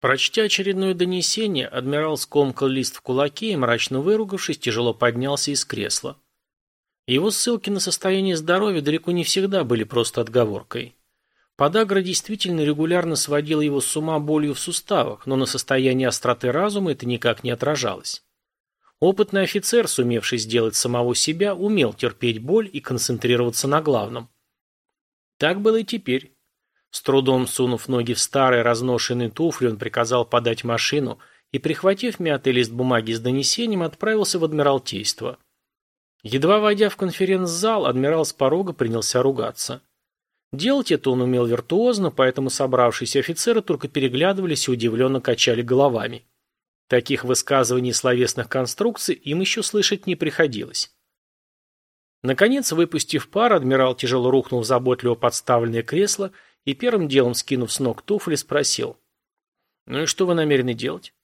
Прочтя очередное донесение, адмирал скомкал лист в кулаке и, мрачно выругавшись, тяжело поднялся из кресла. Его ссылки на состояние здоровья далеко не всегда были просто отговоркой. Подагра действительно регулярно сводила его с ума болью в суставах, но на состояние остроты разума это никак не отражалось. Опытный офицер, сумевший сделать самого себя, умел терпеть боль и концентрироваться на главном. Так было и теперь. С трудом сунув ноги в старые разношенные туфли, он приказал подать машину и, прихватив мятый лист бумаги с донесением, отправился в Адмиралтейство. Едва войдя в конференц-зал, адмирал с порога принялся ругаться. Делать это он умел виртуозно, поэтому собравшиеся офицеры только переглядывались и удивленно качали головами. Таких высказываний и словесных конструкций им еще слышать не приходилось. Наконец, выпустив пар, адмирал тяжело рухнул в заботливо подставленное кресло и первым делом, скинув с ног туфли, спросил. «Ну и что вы намерены делать?»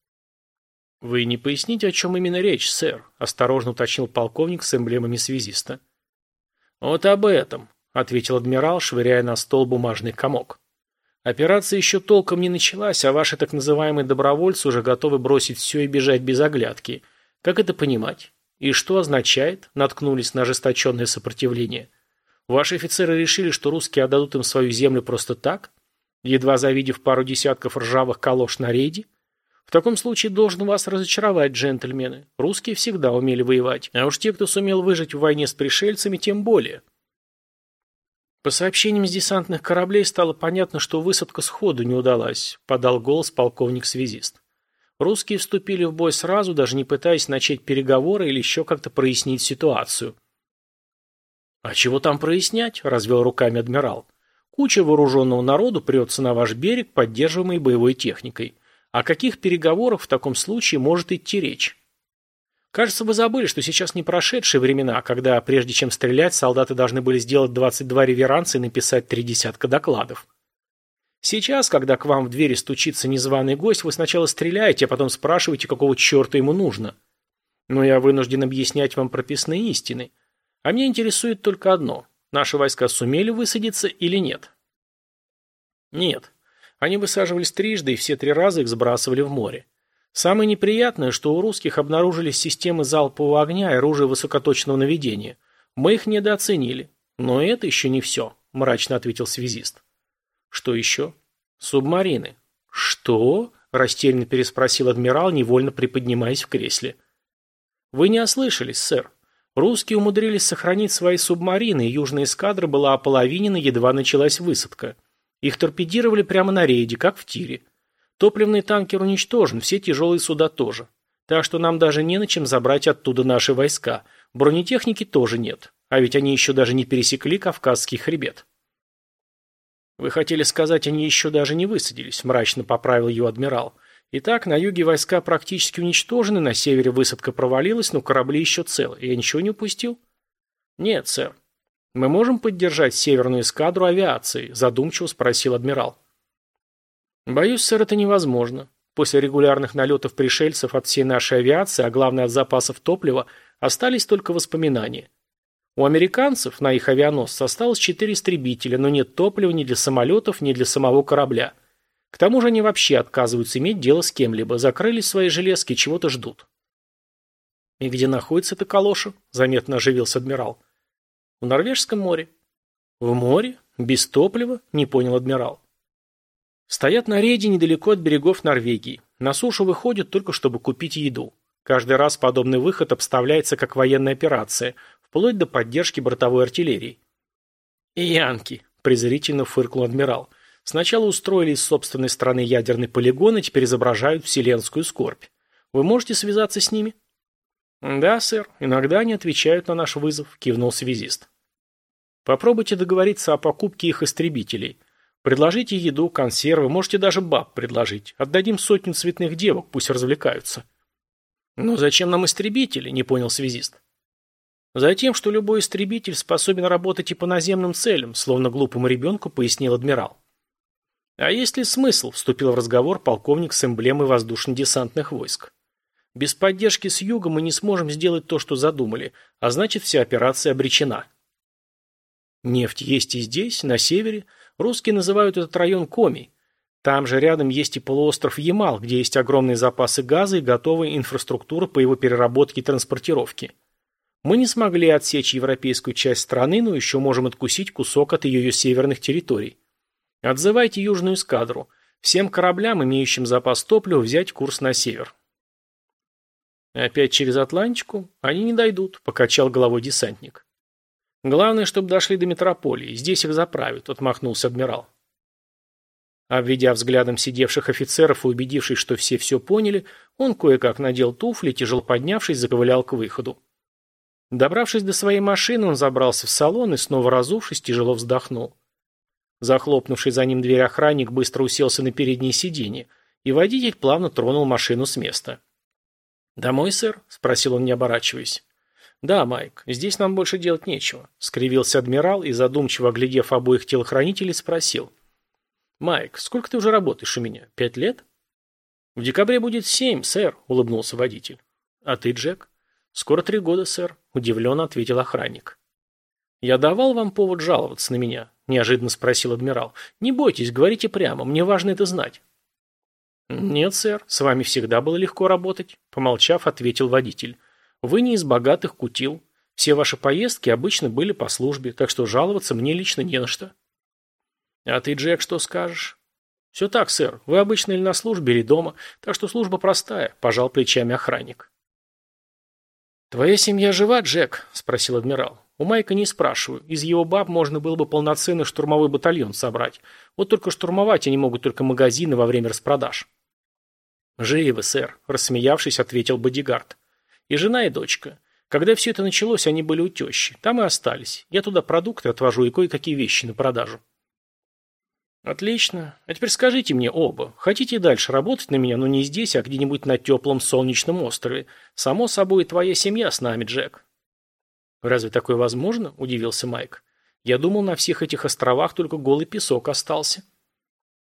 «Вы не поясните, о чем именно речь, сэр», – осторожно уточнил полковник с эмблемами связиста. «Вот об этом», – ответил адмирал, швыряя на стол бумажный комок. «Операция еще толком не началась, а ваши так называемые добровольцы уже готовы бросить все и бежать без оглядки. Как это понимать? И что означает?» – наткнулись на ожесточенное сопротивление. Ваши офицеры решили, что русские отдадут им свою землю просто так? Едва завидев пару десятков ржавых калош на рейде? В таком случае должен вас разочаровать, джентльмены. Русские всегда умели воевать, а уж те, кто сумел выжить в войне с пришельцами, тем более. По сообщениям с десантных кораблей стало понятно, что высадка сходу не удалась, подал голос полковник-связист. Русские вступили в бой сразу, даже не пытаясь начать переговоры или еще как-то прояснить ситуацию. «А чего там прояснять?» – развел руками адмирал. «Куча вооруженного народу прется на ваш берег, поддерживаемый боевой техникой. О каких переговорах в таком случае может идти речь?» Кажется, вы забыли, что сейчас не прошедшие времена, когда, прежде чем стрелять, солдаты должны были сделать 22 реверанса и написать три десятка докладов. Сейчас, когда к вам в двери стучится незваный гость, вы сначала стреляете, а потом спрашиваете, какого черта ему нужно. Но я вынужден объяснять вам прописные истины – а меня интересует только одно. Наши войска сумели высадиться или нет? Нет. Они высаживались трижды, и все три раза их сбрасывали в море. Самое неприятное, что у русских обнаружились системы залпового огня и оружия высокоточного наведения. Мы их недооценили. Но это еще не все, мрачно ответил связист. Что еще? Субмарины. Что? Растерянно переспросил адмирал, невольно приподнимаясь в кресле. Вы не ослышались, сэр. Русские умудрились сохранить свои субмарины, и южная эскадра была ополовинена, едва началась высадка. Их торпедировали прямо на рейде, как в тире. Топливный танкер уничтожен, все тяжелые суда тоже. Так что нам даже не на чем забрать оттуда наши войска. Бронетехники тоже нет. А ведь они еще даже не пересекли Кавказский хребет. «Вы хотели сказать, они еще даже не высадились», – мрачно поправил ее адмирал. Итак, на юге войска практически уничтожены, на севере высадка провалилась, но корабли еще целы. Я ничего не упустил? Нет, сэр. Мы можем поддержать северную эскадру авиации? Задумчиво спросил адмирал. Боюсь, сэр, это невозможно. После регулярных налетов пришельцев от всей нашей авиации, а главное от запасов топлива, остались только воспоминания. У американцев на их авианосце осталось четыре истребителя, но нет топлива ни для самолетов, ни для самого корабля. К тому же они вообще отказываются иметь дело с кем-либо, закрыли свои железки чего-то ждут. «И где находится эта калоша?» – заметно оживился адмирал. «В Норвежском море». «В море? Без топлива?» – не понял адмирал. Стоят на рейде недалеко от берегов Норвегии. На сушу выходят только, чтобы купить еду. Каждый раз подобный выход обставляется как военная операция, вплоть до поддержки бортовой артиллерии. «Янки!» – презрительно фыркнул адмирал. Сначала устроили из собственной страны ядерный полигон и теперь изображают вселенскую скорбь. Вы можете связаться с ними? Да, сэр, иногда они отвечают на наш вызов, кивнул связист. Попробуйте договориться о покупке их истребителей. Предложите еду, консервы, можете даже баб предложить. Отдадим сотню цветных девок, пусть развлекаются. Но зачем нам истребители, не понял связист. Затем, что любой истребитель способен работать и по наземным целям, словно глупому ребенку пояснил адмирал. А есть ли смысл, вступил в разговор полковник с эмблемой воздушно-десантных войск. Без поддержки с юга мы не сможем сделать то, что задумали, а значит вся операция обречена. Нефть есть и здесь, на севере. Русские называют этот район Коми. Там же рядом есть и полуостров Ямал, где есть огромные запасы газа и готовая инфраструктура по его переработке и транспортировке. Мы не смогли отсечь европейскую часть страны, но еще можем откусить кусок от ее северных территорий. Отзывайте южную эскадру. Всем кораблям, имеющим запас топлива, взять курс на север. Опять через Атлантику? Они не дойдут, покачал головой десантник. Главное, чтобы дошли до метрополии. Здесь их заправят, отмахнулся адмирал. Обведя взглядом сидевших офицеров и убедившись, что все все поняли, он кое-как надел туфли, тяжело поднявшись, заковылял к выходу. Добравшись до своей машины, он забрался в салон и, снова разувшись, тяжело вздохнул. Захлопнувший за ним дверь охранник быстро уселся на переднее сиденье, и водитель плавно тронул машину с места. «Домой, сэр?» – спросил он, не оборачиваясь. «Да, Майк, здесь нам больше делать нечего», – скривился адмирал и, задумчиво оглядев обоих телохранителей, спросил. «Майк, сколько ты уже работаешь у меня? Пять лет?» «В декабре будет семь, сэр», – улыбнулся водитель. «А ты, Джек?» «Скоро три года, сэр», – удивленно ответил охранник. «Я давал вам повод жаловаться на меня?» – неожиданно спросил адмирал. «Не бойтесь, говорите прямо, мне важно это знать». «Нет, сэр, с вами всегда было легко работать», – помолчав, ответил водитель. «Вы не из богатых кутил. Все ваши поездки обычно были по службе, так что жаловаться мне лично не на что». «А ты, Джек, что скажешь?» «Все так, сэр. Вы обычно или на службе, или дома, так что служба простая», – пожал плечами охранник. «Твоя семья жива, Джек?» – спросил адмирал. «У Майка не спрашиваю. Из его баб можно было бы полноценный штурмовой батальон собрать. Вот только штурмовать они могут только магазины во время распродаж». «Живы, сэр», – рассмеявшись, ответил бодигард. «И жена, и дочка. Когда все это началось, они были у тещи. Там и остались. Я туда продукты отвожу и кое-какие вещи на продажу». «Отлично. А теперь скажите мне оба, хотите дальше работать на меня, но не здесь, а где-нибудь на теплом солнечном острове? Само собой, твоя семья с нами, Джек». «Разве такое возможно?» – удивился Майк. «Я думал, на всех этих островах только голый песок остался».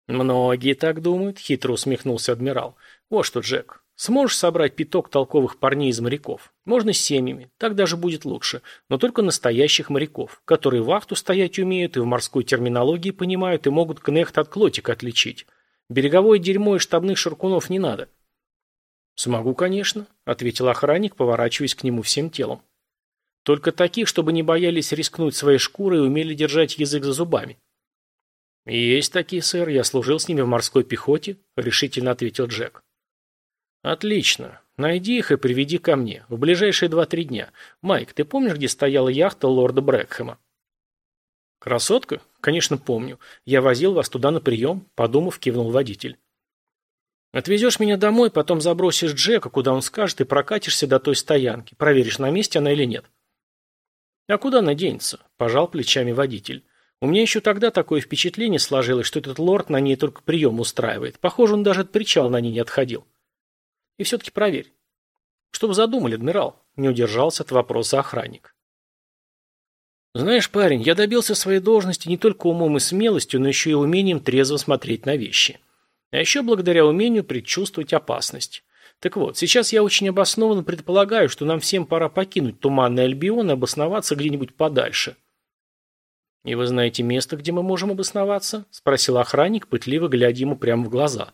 «Многие так думают», – хитро усмехнулся адмирал. «Вот что, Джек, Сможешь собрать пяток толковых парней из моряков? Можно с семьями, так даже будет лучше, но только настоящих моряков, которые вахту стоять умеют и в морской терминологии понимают и могут кнехт от клотика отличить. Береговое дерьмо и штабных шаркунов не надо. «Смогу, конечно», — ответил охранник, поворачиваясь к нему всем телом. «Только таких, чтобы не боялись рискнуть своей шкурой и умели держать язык за зубами». «Есть такие, сэр, я служил с ними в морской пехоте», — решительно ответил Джек. «Отлично. Найди их и приведи ко мне. В ближайшие два-три дня. Майк, ты помнишь, где стояла яхта лорда Брэкхэма?» «Красотка? Конечно, помню. Я возил вас туда на прием», — подумав, кивнул водитель. «Отвезешь меня домой, потом забросишь Джека, куда он скажет, и прокатишься до той стоянки. Проверишь, на месте она или нет». «А куда она денется?» – пожал плечами водитель. «У меня еще тогда такое впечатление сложилось, что этот лорд на ней только прием устраивает. Похоже, он даже от причала на ней не отходил». И все-таки проверь. Что вы задумали, адмирал? Не удержался от вопроса охранник. Знаешь, парень, я добился своей должности не только умом и смелостью, но еще и умением трезво смотреть на вещи. А еще благодаря умению предчувствовать опасность. Так вот, сейчас я очень обоснованно предполагаю, что нам всем пора покинуть Туманный Альбион и обосноваться где-нибудь подальше. «И вы знаете место, где мы можем обосноваться?» – спросил охранник, пытливо глядя ему прямо в глаза.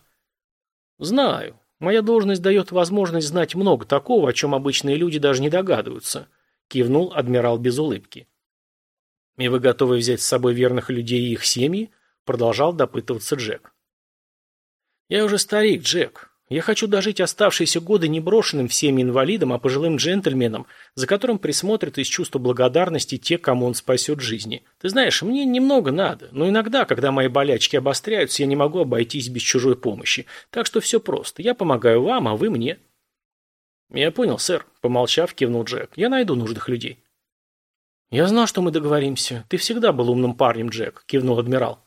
«Знаю. Моя должность дает возможность знать много такого, о чем обычные люди даже не догадываются», – кивнул адмирал без улыбки. «И вы готовы взять с собой верных людей и их семьи?» – продолжал допытываться Джек. «Я уже старик, Джек. Я хочу дожить оставшиеся годы не брошенным всеми инвалидом, а пожилым джентльменом, за которым присмотрят из чувства благодарности те, кому он спасет жизни. Ты знаешь, мне немного надо, но иногда, когда мои болячки обостряются, я не могу обойтись без чужой помощи. Так что все просто. Я помогаю вам, а вы мне». «Я понял, сэр», — помолчав, кивнул Джек. «Я найду нужных людей». «Я знал, что мы договоримся. Ты всегда был умным парнем, Джек», — кивнул адмирал.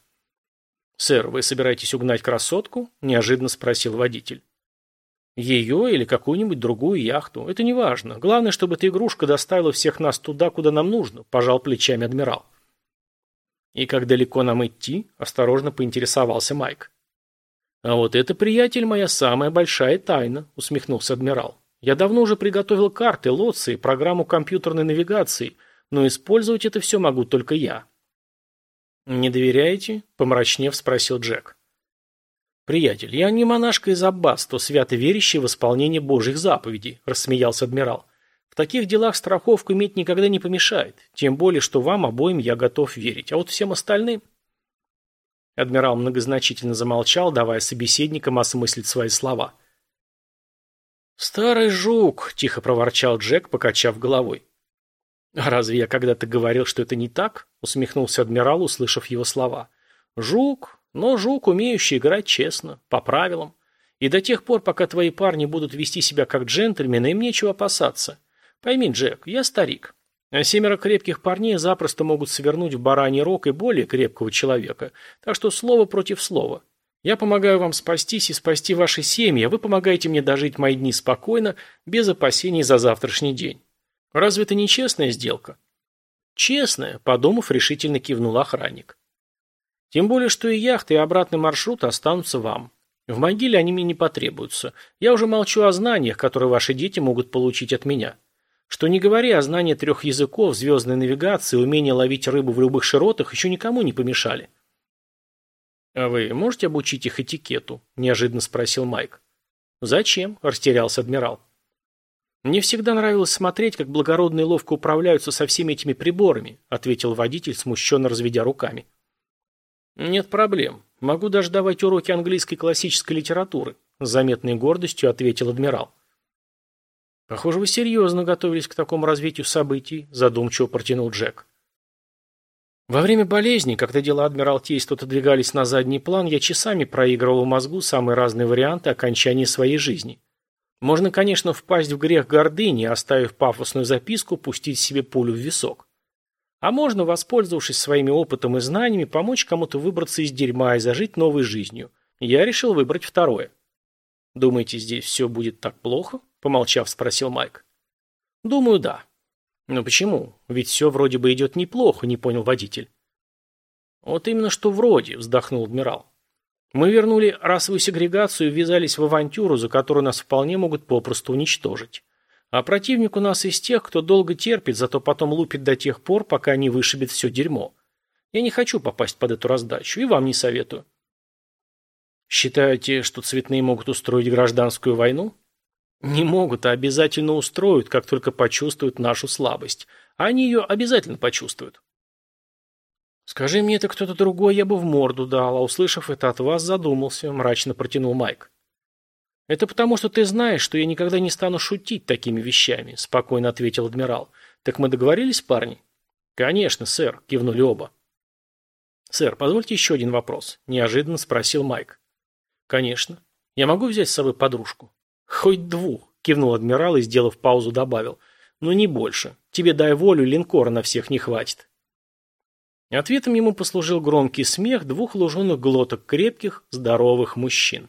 «Сэр, вы собираетесь угнать красотку?» – неожиданно спросил водитель. Ее или какую-нибудь другую яхту. Это не важно. Главное, чтобы эта игрушка доставила всех нас туда, куда нам нужно, пожал плечами адмирал. И как далеко нам идти? Осторожно поинтересовался Майк. А вот это, приятель, моя самая большая тайна, усмехнулся адмирал. Я давно уже приготовил карты, лоции, программу компьютерной навигации, но использовать это все могу только я. Не доверяете? Помрачнев спросил Джек. «Приятель, я не монашка из аббатства, свято верящий в исполнение Божьих заповедей», – рассмеялся адмирал. «В таких делах страховку иметь никогда не помешает, тем более, что вам обоим я готов верить, а вот всем остальным...» Адмирал многозначительно замолчал, давая собеседникам осмыслить свои слова. «Старый жук», – тихо проворчал Джек, покачав головой. «А разве я когда-то говорил, что это не так?» – усмехнулся адмирал, услышав его слова. «Жук, но жук, умеющий играть честно, по правилам. И до тех пор, пока твои парни будут вести себя как джентльмены, им нечего опасаться. Пойми, Джек, я старик. А семеро крепких парней запросто могут свернуть в бараний рог и более крепкого человека. Так что слово против слова. Я помогаю вам спастись и спасти ваши семьи, а вы помогаете мне дожить мои дни спокойно, без опасений за завтрашний день. Разве это не честная сделка? Честная, подумав, решительно кивнул охранник. Тем более, что и яхты, и обратный маршрут останутся вам. В могиле они мне не потребуются. Я уже молчу о знаниях, которые ваши дети могут получить от меня. Что не говори, о знании трех языков, звездной навигации, умение ловить рыбу в любых широтах еще никому не помешали. «А вы можете обучить их этикету?» – неожиданно спросил Майк. «Зачем?» – растерялся адмирал. «Мне всегда нравилось смотреть, как благородные ловко управляются со всеми этими приборами», – ответил водитель, смущенно разведя руками. «Нет проблем. Могу даже давать уроки английской классической литературы», с заметной гордостью ответил адмирал. «Похоже, вы серьезно готовились к такому развитию событий», задумчиво протянул Джек. Во время болезни, когда дела Адмиралтейства отодвигались на задний план, я часами проигрывал в мозгу самые разные варианты окончания своей жизни. Можно, конечно, впасть в грех гордыни, оставив пафосную записку, пустить себе пулю в висок. А можно, воспользовавшись своими опытом и знаниями, помочь кому-то выбраться из дерьма и зажить новой жизнью. Я решил выбрать второе. «Думаете, здесь все будет так плохо?» – помолчав, спросил Майк. «Думаю, да». «Но почему? Ведь все вроде бы идет неплохо», – не понял водитель. «Вот именно что вроде», – вздохнул адмирал. «Мы вернули расовую сегрегацию и ввязались в авантюру, за которую нас вполне могут попросту уничтожить. А противник у нас из тех, кто долго терпит, зато потом лупит до тех пор, пока не вышибет все дерьмо. Я не хочу попасть под эту раздачу, и вам не советую. Считаете, что цветные могут устроить гражданскую войну? Не могут, а обязательно устроят, как только почувствуют нашу слабость. Они ее обязательно почувствуют. Скажи мне это кто-то другой, я бы в морду дал, а услышав это от вас, задумался, мрачно протянул Майк. «Это потому, что ты знаешь, что я никогда не стану шутить такими вещами», – спокойно ответил адмирал. «Так мы договорились, парни?» «Конечно, сэр», – кивнули оба. «Сэр, позвольте еще один вопрос», – неожиданно спросил Майк. «Конечно. Я могу взять с собой подружку?» «Хоть двух», – кивнул адмирал и, сделав паузу, добавил. «Но не больше. Тебе дай волю, линкора на всех не хватит». Ответом ему послужил громкий смех двух луженых глоток крепких, здоровых мужчин.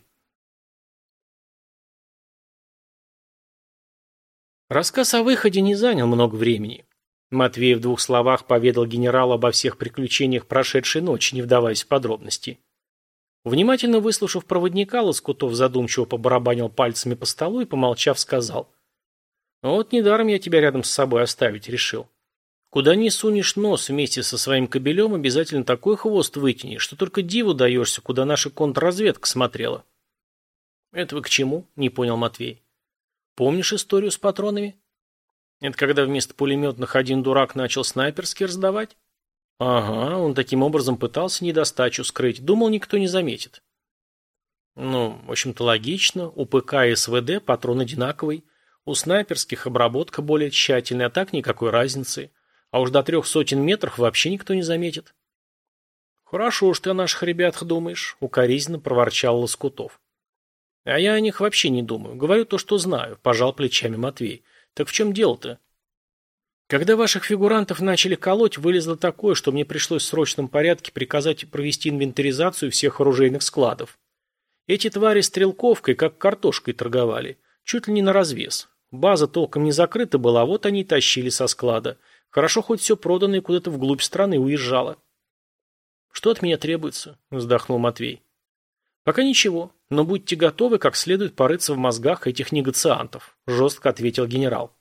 Рассказ о выходе не занял много времени. Матвей в двух словах поведал генералу обо всех приключениях прошедшей ночи, не вдаваясь в подробности. Внимательно выслушав проводника, Лоскутов задумчиво побарабанил пальцами по столу и, помолчав, сказал. «Вот недаром я тебя рядом с собой оставить решил. Куда ни сунешь нос вместе со своим кобелем, обязательно такой хвост вытянешь, что только диву даешься, куда наша контрразведка смотрела». «Это вы к чему?» – не понял Матвей. Помнишь историю с патронами? Это когда вместо пулеметных один дурак начал снайперски раздавать? Ага, он таким образом пытался недостачу скрыть. Думал, никто не заметит. Ну, в общем-то, логично. У ПК и СВД патрон одинаковый. У снайперских обработка более тщательная, а так никакой разницы. А уж до трех сотен метров вообще никто не заметит. Хорошо уж ты о наших ребятах думаешь, укоризненно проворчал Лоскутов. А я о них вообще не думаю. Говорю то, что знаю, пожал плечами Матвей. Так в чем дело-то? Когда ваших фигурантов начали колоть, вылезло такое, что мне пришлось в срочном порядке приказать провести инвентаризацию всех оружейных складов. Эти твари стрелковкой, как картошкой торговали. Чуть ли не на развес. База толком не закрыта была, вот они и тащили со склада. Хорошо хоть все проданное куда-то вглубь страны уезжало. «Что от меня требуется?» – вздохнул Матвей. «Пока ничего, но будьте готовы как следует порыться в мозгах этих негациантов», – жестко ответил генерал.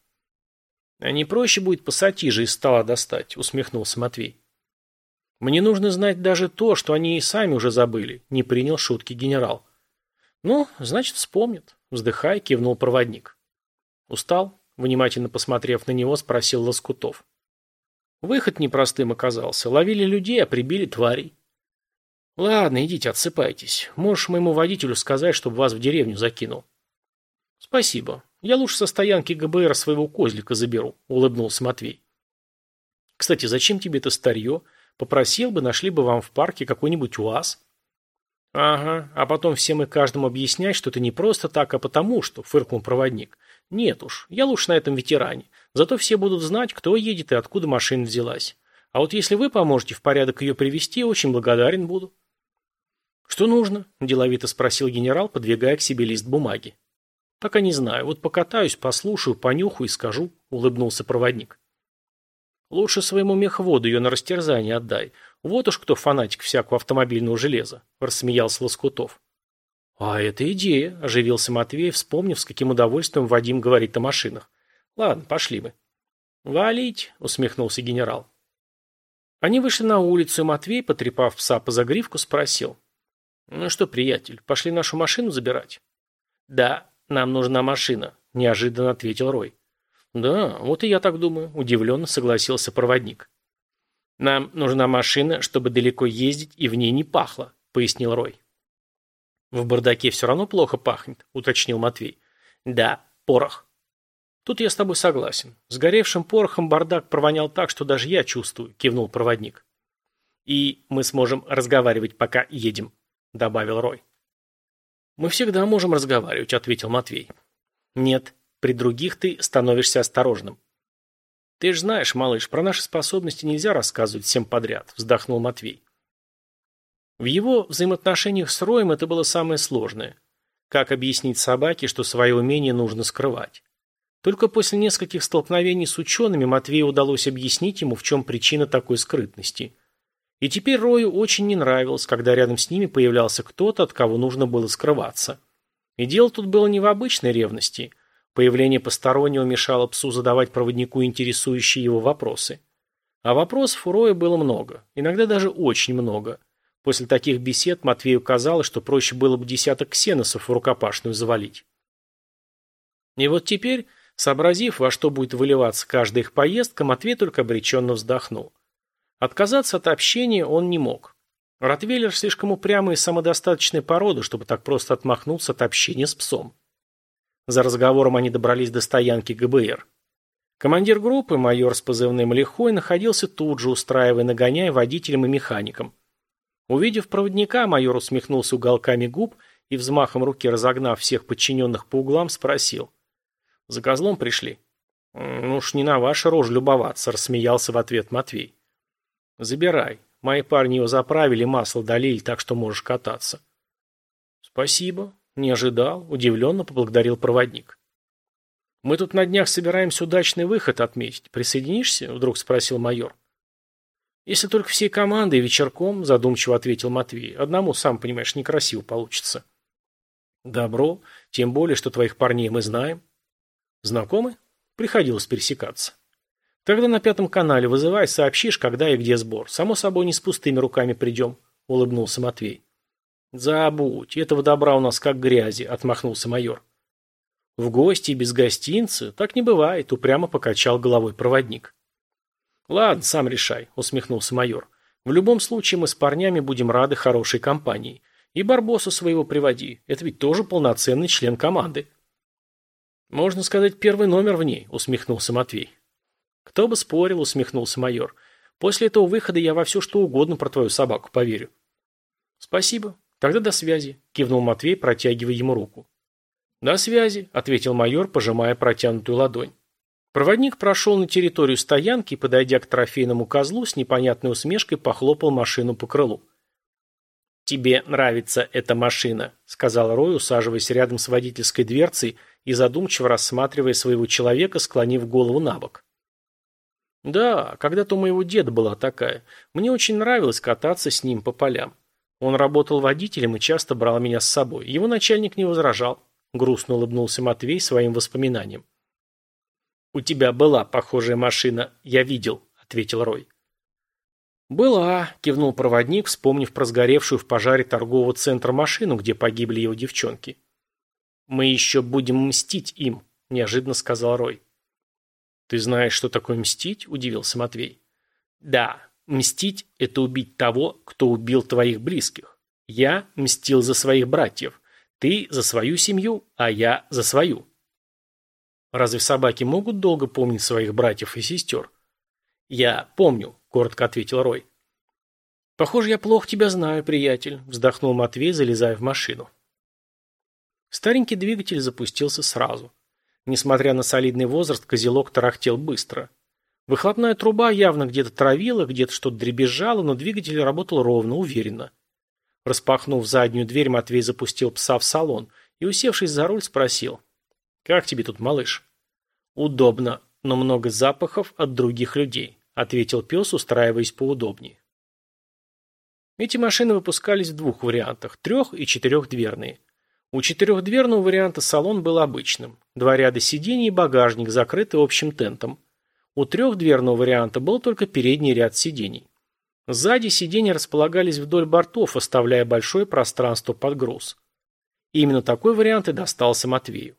«А не проще будет пассатижи из стола достать», – усмехнулся Матвей. «Мне нужно знать даже то, что они и сами уже забыли», – не принял шутки генерал. Ну, значит, вспомнит. Вздыхая, кивнул проводник. Устал? Внимательно посмотрев на него, спросил Лоскутов. Выход непростым оказался. Ловили людей, а прибили тварей. Ладно, идите, отсыпайтесь. Можешь моему водителю сказать, чтобы вас в деревню закинул. Спасибо. Я лучше со стоянки ГБР своего козлика заберу, улыбнулся Матвей. Кстати, зачем тебе это старье? Попросил бы, нашли бы вам в парке какой-нибудь УАЗ. Ага, а потом всем и каждому объяснять, что это не просто так, а потому что, фыркнул проводник. Нет уж, я лучше на этом ветеране. Зато все будут знать, кто едет и откуда машина взялась. А вот если вы поможете в порядок ее привести, очень благодарен буду. Что нужно? Деловито спросил генерал, подвигая к себе лист бумаги. Пока не знаю. Вот покатаюсь, послушаю, понюхаю и скажу, улыбнулся проводник. Лучше своему мехводу ее на растерзание отдай. Вот уж кто фанатик всякого автомобильного железа, рассмеялся Лоскутов. А это идея, оживился Матвей, вспомнив, с каким удовольствием Вадим говорит о машинах. Ладно, пошли мы. Валить, усмехнулся генерал. Они вышли на улицу, и Матвей, потрепав пса по загривку, спросил. «Ну что, приятель, пошли нашу машину забирать?» «Да, нам нужна машина», – неожиданно ответил Рой. «Да, вот и я так думаю», – удивленно согласился проводник. «Нам нужна машина, чтобы далеко ездить и в ней не пахло», – пояснил Рой. «В бардаке все равно плохо пахнет», – уточнил Матвей. «Да, порох». «Тут я с тобой согласен. Сгоревшим порохом бардак провонял так, что даже я чувствую», – кивнул проводник. «И мы сможем разговаривать, пока едем», – добавил Рой. «Мы всегда можем разговаривать», – ответил Матвей. «Нет, при других ты становишься осторожным». «Ты же знаешь, малыш, про наши способности нельзя рассказывать всем подряд», – вздохнул Матвей. В его взаимоотношениях с Роем это было самое сложное. Как объяснить собаке, что свое умение нужно скрывать? Только после нескольких столкновений с учеными Матвею удалось объяснить ему, в чем причина такой скрытности – и теперь Рою очень не нравилось, когда рядом с ними появлялся кто-то, от кого нужно было скрываться. И дело тут было не в обычной ревности. Появление постороннего мешало псу задавать проводнику интересующие его вопросы. А вопросов у Роя было много, иногда даже очень много. После таких бесед Матвею казалось, что проще было бы десяток ксеносов в рукопашную завалить. И вот теперь, сообразив, во что будет выливаться каждая их поездка, Матвей только обреченно вздохнул. Отказаться от общения он не мог. Ротвейлер слишком упрямая и самодостаточная порода, чтобы так просто отмахнуться от общения с псом. За разговором они добрались до стоянки ГБР. Командир группы, майор с позывным Лихой, находился тут же, устраивая нагоняй водителем и механиком. Увидев проводника, майор усмехнулся уголками губ и, взмахом руки разогнав всех подчиненных по углам, спросил. «За козлом пришли?» «Ну уж не на ваши рожь любоваться», – рассмеялся в ответ Матвей. Забирай. Мои парни его заправили, масло долили, так что можешь кататься. Спасибо. Не ожидал. Удивленно поблагодарил проводник. Мы тут на днях собираемся удачный выход отметить. Присоединишься? Вдруг спросил майор. Если только всей командой вечерком, задумчиво ответил Матвей. Одному, сам понимаешь, некрасиво получится. Добро. Тем более, что твоих парней мы знаем. Знакомы? Приходилось пересекаться. Тогда на пятом канале вызывай, сообщишь, когда и где сбор. Само собой, не с пустыми руками придем, улыбнулся Матвей. Забудь, этого добра у нас как грязи, отмахнулся майор. В гости и без гостинца так не бывает, упрямо покачал головой проводник. Ладно, сам решай, усмехнулся майор. В любом случае мы с парнями будем рады хорошей компании. И Барбоса своего приводи, это ведь тоже полноценный член команды. Можно сказать, первый номер в ней, усмехнулся Матвей. «Кто бы спорил», — усмехнулся майор. «После этого выхода я во все что угодно про твою собаку поверю». «Спасибо. Тогда до связи», — кивнул Матвей, протягивая ему руку. «До связи», — ответил майор, пожимая протянутую ладонь. Проводник прошел на территорию стоянки и, подойдя к трофейному козлу, с непонятной усмешкой похлопал машину по крылу. «Тебе нравится эта машина», — сказал Рой, усаживаясь рядом с водительской дверцей и задумчиво рассматривая своего человека, склонив голову на бок. Да, когда-то у моего деда была такая. Мне очень нравилось кататься с ним по полям. Он работал водителем и часто брал меня с собой. Его начальник не возражал. Грустно улыбнулся Матвей своим воспоминаниям. «У тебя была похожая машина, я видел», — ответил Рой. «Была», – кивнул проводник, вспомнив про сгоревшую в пожаре торгового центра машину, где погибли его девчонки. «Мы еще будем мстить им», – неожиданно сказал Рой. «Ты знаешь, что такое мстить?» – удивился Матвей. «Да, мстить – это убить того, кто убил твоих близких. Я мстил за своих братьев, ты за свою семью, а я за свою». «Разве собаки могут долго помнить своих братьев и сестер?» «Я помню», — коротко ответил Рой. «Похоже, я плохо тебя знаю, приятель», — вздохнул Матвей, залезая в машину. Старенький двигатель запустился сразу. Несмотря на солидный возраст, козелок тарахтел быстро. Выхлопная труба явно где-то травила, где-то что-то дребезжало, но двигатель работал ровно, уверенно. Распахнув заднюю дверь, Матвей запустил пса в салон и, усевшись за руль, спросил. «Как тебе тут, малыш?» «Удобно, но много запахов от других людей ответил пес, устраиваясь поудобнее. Эти машины выпускались в двух вариантах – трех- и четырехдверные. У четырехдверного варианта салон был обычным. Два ряда сидений и багажник, закрытый общим тентом. У трехдверного варианта был только передний ряд сидений. Сзади сиденья располагались вдоль бортов, оставляя большое пространство под груз. именно такой вариант и достался Матвею.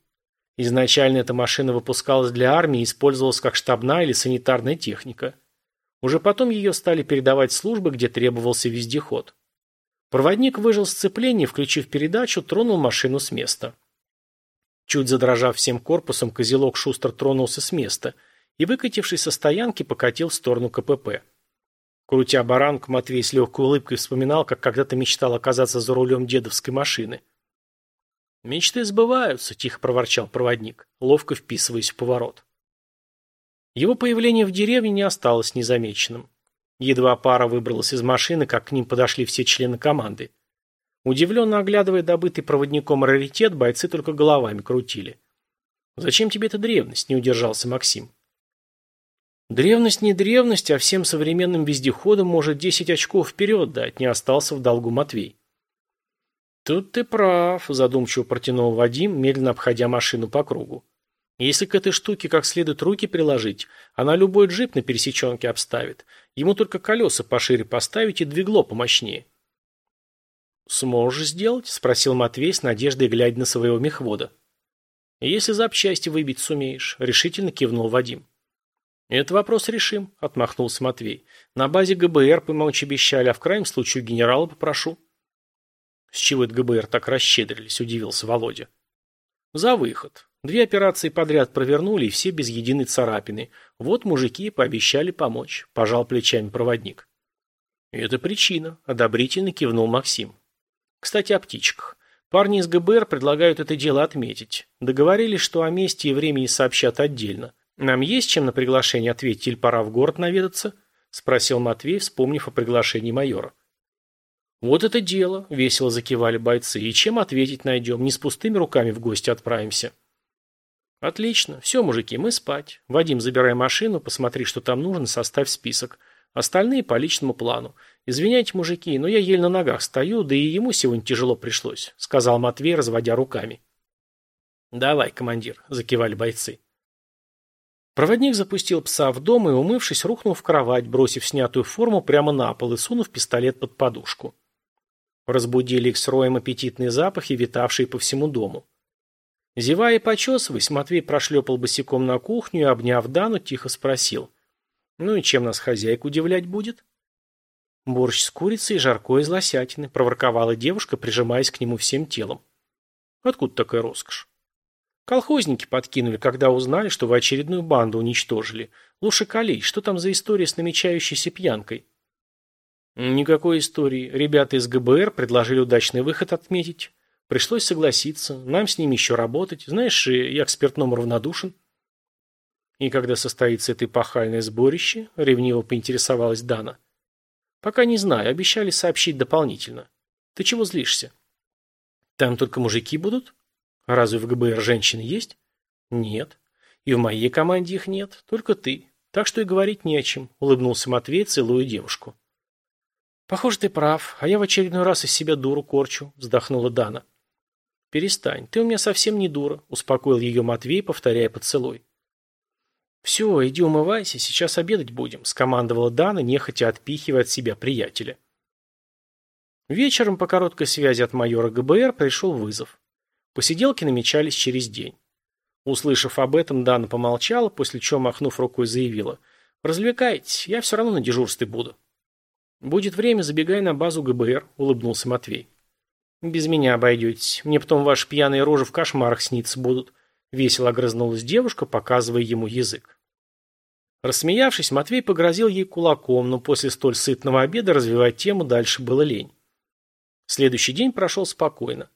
Изначально эта машина выпускалась для армии и использовалась как штабная или санитарная техника – уже потом ее стали передавать службы, где требовался вездеход. Проводник выжил сцепление, включив передачу, тронул машину с места. Чуть задрожав всем корпусом, козелок шустро тронулся с места и, выкатившись со стоянки, покатил в сторону КПП. Крутя баранку, Матвей с легкой улыбкой вспоминал, как когда-то мечтал оказаться за рулем дедовской машины. «Мечты сбываются», – тихо проворчал проводник, ловко вписываясь в поворот. Его появление в деревне не осталось незамеченным. Едва пара выбралась из машины, как к ним подошли все члены команды. Удивленно оглядывая добытый проводником раритет, бойцы только головами крутили. «Зачем тебе эта древность?» – не удержался Максим. «Древность не древность, а всем современным вездеходам может десять очков вперед дать», – не остался в долгу Матвей. «Тут ты прав», – задумчиво протянул Вадим, медленно обходя машину по кругу. Если к этой штуке как следует руки приложить, она любой джип на пересеченке обставит. Ему только колеса пошире поставить и двигло помощнее. «Сможешь сделать?» – спросил Матвей с надеждой, глядя на своего мехвода. «Если запчасти выбить сумеешь», – решительно кивнул Вадим. «Это вопрос решим», – отмахнулся Матвей. «На базе ГБР помочь обещали, а в крайнем случае генерала попрошу». «С чего это ГБР так расщедрились?» – удивился Володя. «За выход. Две операции подряд провернули, и все без единой царапины. Вот мужики пообещали помочь. Пожал плечами проводник. Это причина, одобрительно кивнул Максим. Кстати, о птичках. Парни из ГБР предлагают это дело отметить. Договорились, что о месте и времени сообщат отдельно. Нам есть чем на приглашение ответить или пора в город наведаться? Спросил Матвей, вспомнив о приглашении майора. Вот это дело, весело закивали бойцы. И чем ответить найдем? Не с пустыми руками в гости отправимся. Отлично. Все, мужики, мы спать. Вадим, забирай машину, посмотри, что там нужно, составь список. Остальные по личному плану. Извиняйте, мужики, но я еле на ногах стою, да и ему сегодня тяжело пришлось, сказал Матвей, разводя руками. Давай, командир, закивали бойцы. Проводник запустил пса в дом и, умывшись, рухнул в кровать, бросив снятую форму прямо на пол и сунув пистолет под подушку. Разбудили их с роем аппетитные запахи, витавшие по всему дому. Зевая и почесываясь, Матвей прошлепал босиком на кухню и, обняв Дану, тихо спросил. «Ну и чем нас хозяйка удивлять будет?» «Борщ с курицей и жаркое из лосятины», — проворковала девушка, прижимаясь к нему всем телом. «Откуда такая роскошь?» «Колхозники подкинули, когда узнали, что вы очередную банду уничтожили. Лучше колей, что там за история с намечающейся пьянкой?» «Никакой истории. Ребята из ГБР предложили удачный выход отметить. Пришлось согласиться. Нам с ними еще работать. Знаешь, я к спиртному равнодушен. И когда состоится это эпохальное сборище, ревниво поинтересовалась Дана. Пока не знаю, обещали сообщить дополнительно. Ты чего злишься? Там только мужики будут? Разве в ГБР женщины есть? Нет. И в моей команде их нет, только ты. Так что и говорить не о чем, улыбнулся Матвей, целуя девушку. Похоже, ты прав, а я в очередной раз из себя дуру корчу, вздохнула Дана. «Перестань, ты у меня совсем не дура», – успокоил ее Матвей, повторяя поцелуй. «Все, иди умывайся, сейчас обедать будем», — скомандовала Дана, нехотя отпихивая от себя приятеля. Вечером по короткой связи от майора ГБР пришел вызов. Посиделки намечались через день. Услышав об этом, Дана помолчала, после чего, махнув рукой, заявила. «Развлекайтесь, я все равно на дежурстве буду». «Будет время, забегай на базу ГБР», — улыбнулся Матвей. «Без меня обойдетесь. Мне потом ваши пьяные рожи в кошмарах сниться будут», — весело огрызнулась девушка, показывая ему язык. Рассмеявшись, Матвей погрозил ей кулаком, но после столь сытного обеда развивать тему дальше было лень. Следующий день прошел спокойно.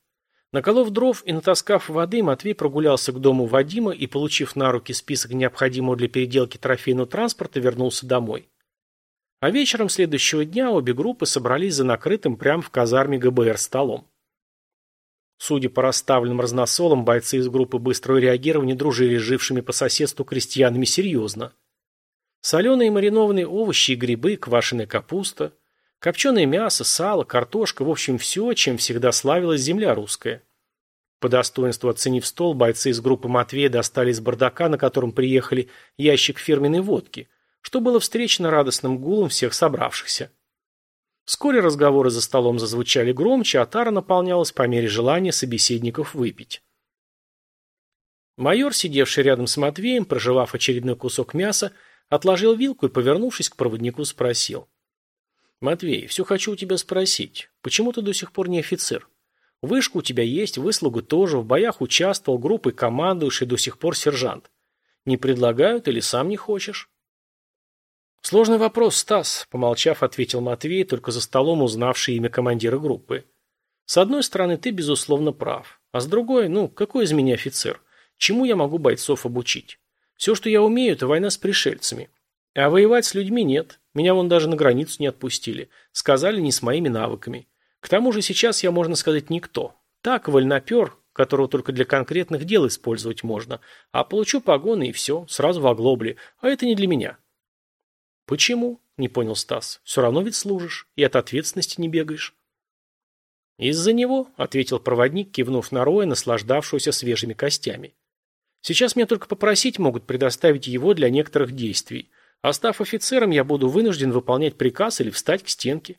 Наколов дров и натаскав воды, Матвей прогулялся к дому Вадима и, получив на руки список необходимого для переделки трофейного транспорта, вернулся домой. А вечером следующего дня обе группы собрались за накрытым прямо в казарме ГБР столом. Судя по расставленным разносолам, бойцы из группы быстрого реагирования дружили с жившими по соседству крестьянами серьезно. Соленые маринованные овощи и грибы, квашеная капуста – Копченое мясо, сало, картошка, в общем, все, чем всегда славилась земля русская. По достоинству оценив стол, бойцы из группы Матвея достали из бардака, на котором приехали, ящик фирменной водки, что было встречено радостным гулом всех собравшихся. Вскоре разговоры за столом зазвучали громче, а тара наполнялась по мере желания собеседников выпить. Майор, сидевший рядом с Матвеем, проживав очередной кусок мяса, отложил вилку и, повернувшись к проводнику, спросил. «Матвей, все хочу у тебя спросить. Почему ты до сих пор не офицер? Вышка у тебя есть, выслуга тоже, в боях участвовал, группой командуешь и до сих пор сержант. Не предлагают или сам не хочешь?» «Сложный вопрос, Стас», – помолчав, ответил Матвей, только за столом узнавший имя командира группы. «С одной стороны, ты, безусловно, прав. А с другой, ну, какой из меня офицер? Чему я могу бойцов обучить? Все, что я умею, это война с пришельцами. А воевать с людьми нет. Меня вон даже на границу не отпустили. Сказали, не с моими навыками. К тому же сейчас я, можно сказать, никто. Так, вольнопер, которого только для конкретных дел использовать можно. А получу погоны и все, сразу в оглобле. А это не для меня. Почему? Не понял Стас. Все равно ведь служишь. И от ответственности не бегаешь. «Из-за него», — ответил проводник, кивнув на Роя, наслаждавшегося свежими костями. «Сейчас мне только попросить могут предоставить его для некоторых действий. А став офицером, я буду вынужден выполнять приказ или встать к стенке.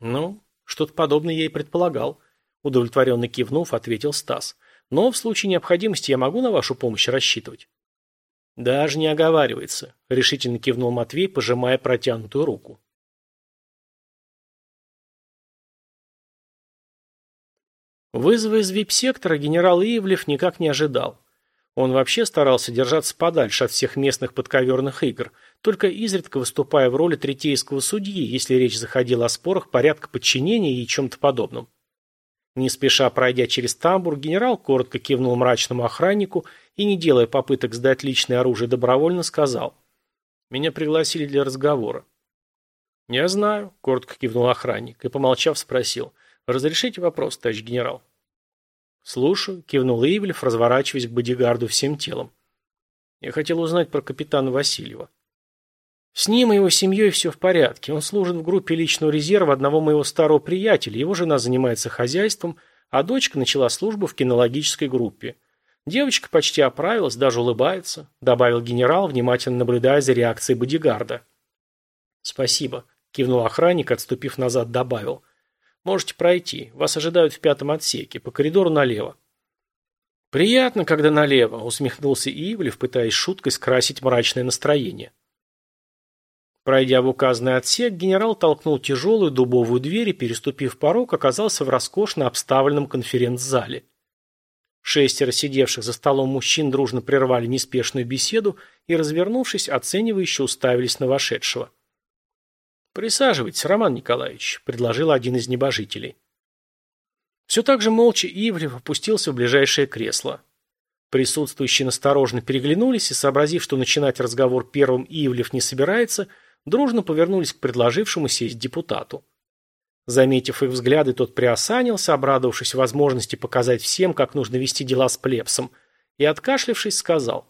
Ну, что-то подобное я и предполагал. Удовлетворенно кивнув, ответил Стас. Но в случае необходимости я могу на вашу помощь рассчитывать? Даже не оговаривается, решительно кивнул Матвей, пожимая протянутую руку. Вызова из вип-сектора генерал Ивлев никак не ожидал. Он вообще старался держаться подальше от всех местных подковерных игр, только изредка выступая в роли третейского судьи, если речь заходила о спорах порядка подчинения и чем-то подобном. Не спеша пройдя через тамбур, генерал коротко кивнул мрачному охраннику и, не делая попыток сдать личное оружие добровольно, сказал «Меня пригласили для разговора». «Я знаю», — коротко кивнул охранник и, помолчав, спросил «Разрешите вопрос, товарищ генерал?» «Слушаю», – кивнул Ивлев, разворачиваясь к бодигарду всем телом. «Я хотел узнать про капитана Васильева». «С ним и его семьей все в порядке. Он служит в группе личного резерва одного моего старого приятеля, его жена занимается хозяйством, а дочка начала службу в кинологической группе. Девочка почти оправилась, даже улыбается», – добавил генерал, внимательно наблюдая за реакцией бодигарда. «Спасибо», – кивнул охранник, отступив назад, добавил. Можете пройти. Вас ожидают в пятом отсеке. По коридору налево. «Приятно, когда налево», — усмехнулся Ивлев, пытаясь шуткой скрасить мрачное настроение. Пройдя в указанный отсек, генерал толкнул тяжелую дубовую дверь и, переступив порог, оказался в роскошно обставленном конференц-зале. Шестеро сидевших за столом мужчин дружно прервали неспешную беседу и, развернувшись, оценивающе уставились на вошедшего. «Присаживайтесь, Роман Николаевич», – предложил один из небожителей. Все так же молча Ивлев опустился в ближайшее кресло. Присутствующие насторожно переглянулись и, сообразив, что начинать разговор первым Ивлев не собирается, дружно повернулись к предложившему сесть депутату. Заметив их взгляды, тот приосанился, обрадовавшись возможности показать всем, как нужно вести дела с плебсом, и, откашлившись, сказал.